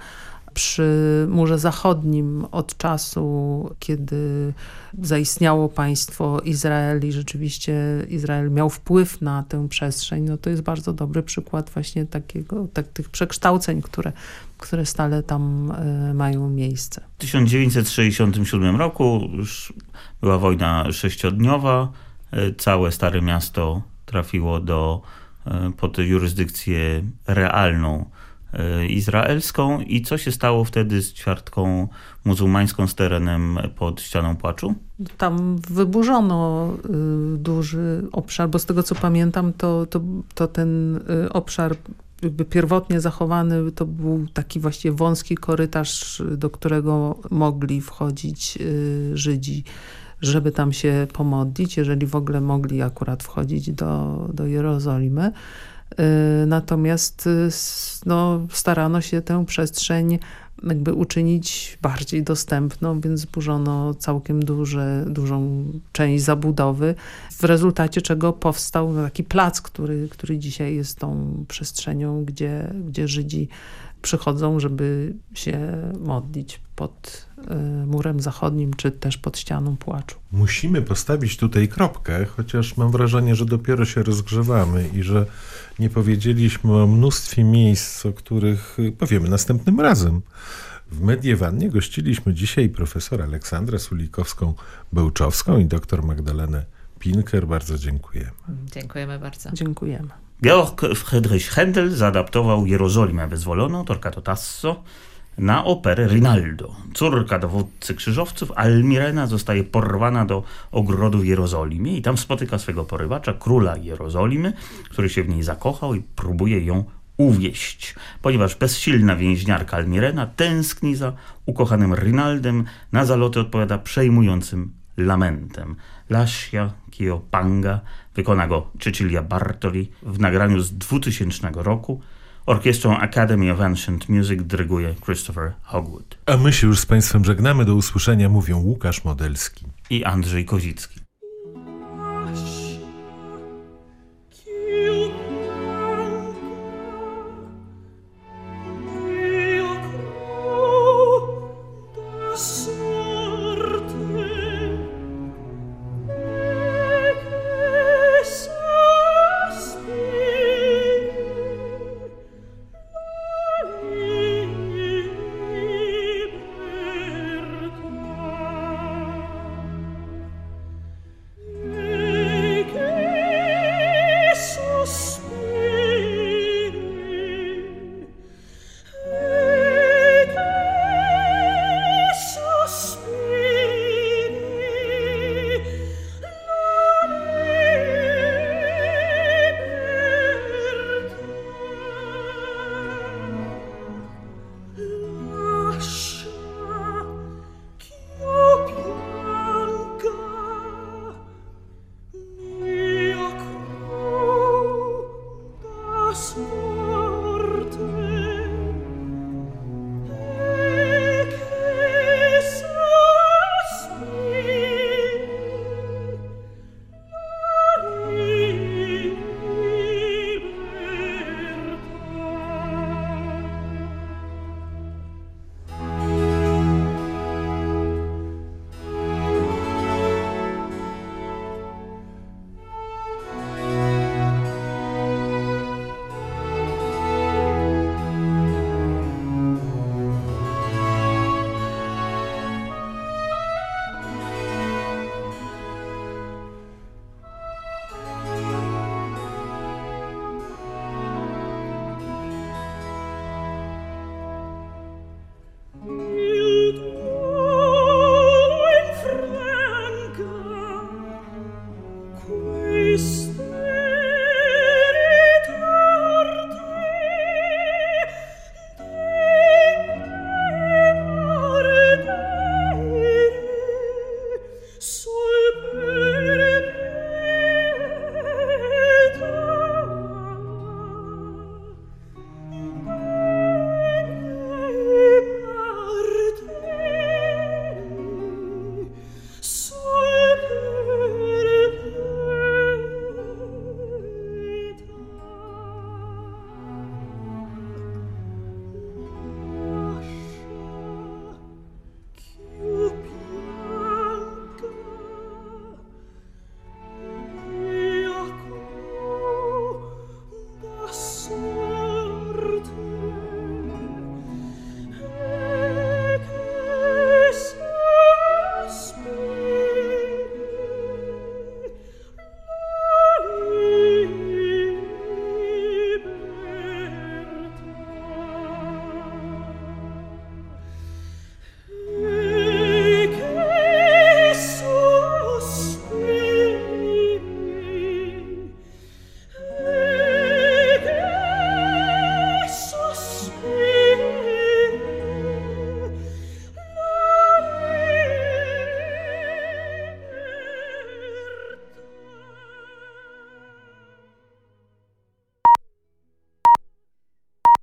Speaker 4: przy murze zachodnim od czasu, kiedy zaistniało państwo Izrael i rzeczywiście Izrael miał wpływ na tę przestrzeń, no to jest bardzo dobry przykład właśnie takiego, tak, tych przekształceń, które, które stale tam y, mają miejsce.
Speaker 2: W 1967 roku już była wojna sześciodniowa, y, całe Stare Miasto trafiło do, y, pod jurysdykcję realną E, izraelską i co się stało wtedy z ćwiartką muzułmańską z terenem pod ścianą płaczu?
Speaker 4: Tam wyburzono y, duży obszar, bo z tego co pamiętam to, to, to ten y, obszar jakby pierwotnie zachowany to był taki właściwie wąski korytarz, do którego mogli wchodzić y, Żydzi żeby tam się pomodlić, jeżeli w ogóle mogli akurat wchodzić do, do Jerozolimy. Y, natomiast y, no, starano się tę przestrzeń jakby uczynić bardziej dostępną, więc zburzono całkiem duże, dużą część zabudowy, w rezultacie czego powstał taki plac, który, który dzisiaj jest tą przestrzenią, gdzie, gdzie Żydzi przychodzą, żeby się modlić pod y, murem zachodnim, czy też pod ścianą płaczu.
Speaker 3: Musimy postawić tutaj kropkę, chociaż mam wrażenie, że dopiero się rozgrzewamy i że nie powiedzieliśmy o mnóstwie miejsc, o których powiemy następnym razem. W Mediewannie gościliśmy dzisiaj profesor Aleksandrę Sulikowską-Bełczowską i dr Magdalenę Pinker. Bardzo dziękujemy.
Speaker 1: Dziękujemy bardzo.
Speaker 4: Dziękujemy.
Speaker 2: Georg Friedrich Händel zaadaptował Jerozolimę Wyzwoloną, Torquato Tasso, na operę Rinaldo. Córka dowódcy krzyżowców, Almirena, zostaje porwana do ogrodu w Jerozolimie i tam spotyka swego porywacza, króla Jerozolimy, który się w niej zakochał i próbuje ją uwieść, ponieważ bezsilna więźniarka Almirena tęskni za ukochanym Rinaldem, na zaloty odpowiada przejmującym lamentem. Lascia Kiopanga wykona go Cecilia Bartoli w nagraniu z 2000 roku, Orkiestrą Academy of Ancient Music dyryguje Christopher Hogwood.
Speaker 3: A my się już z Państwem żegnamy. Do usłyszenia mówią Łukasz Modelski
Speaker 2: i Andrzej Kozicki.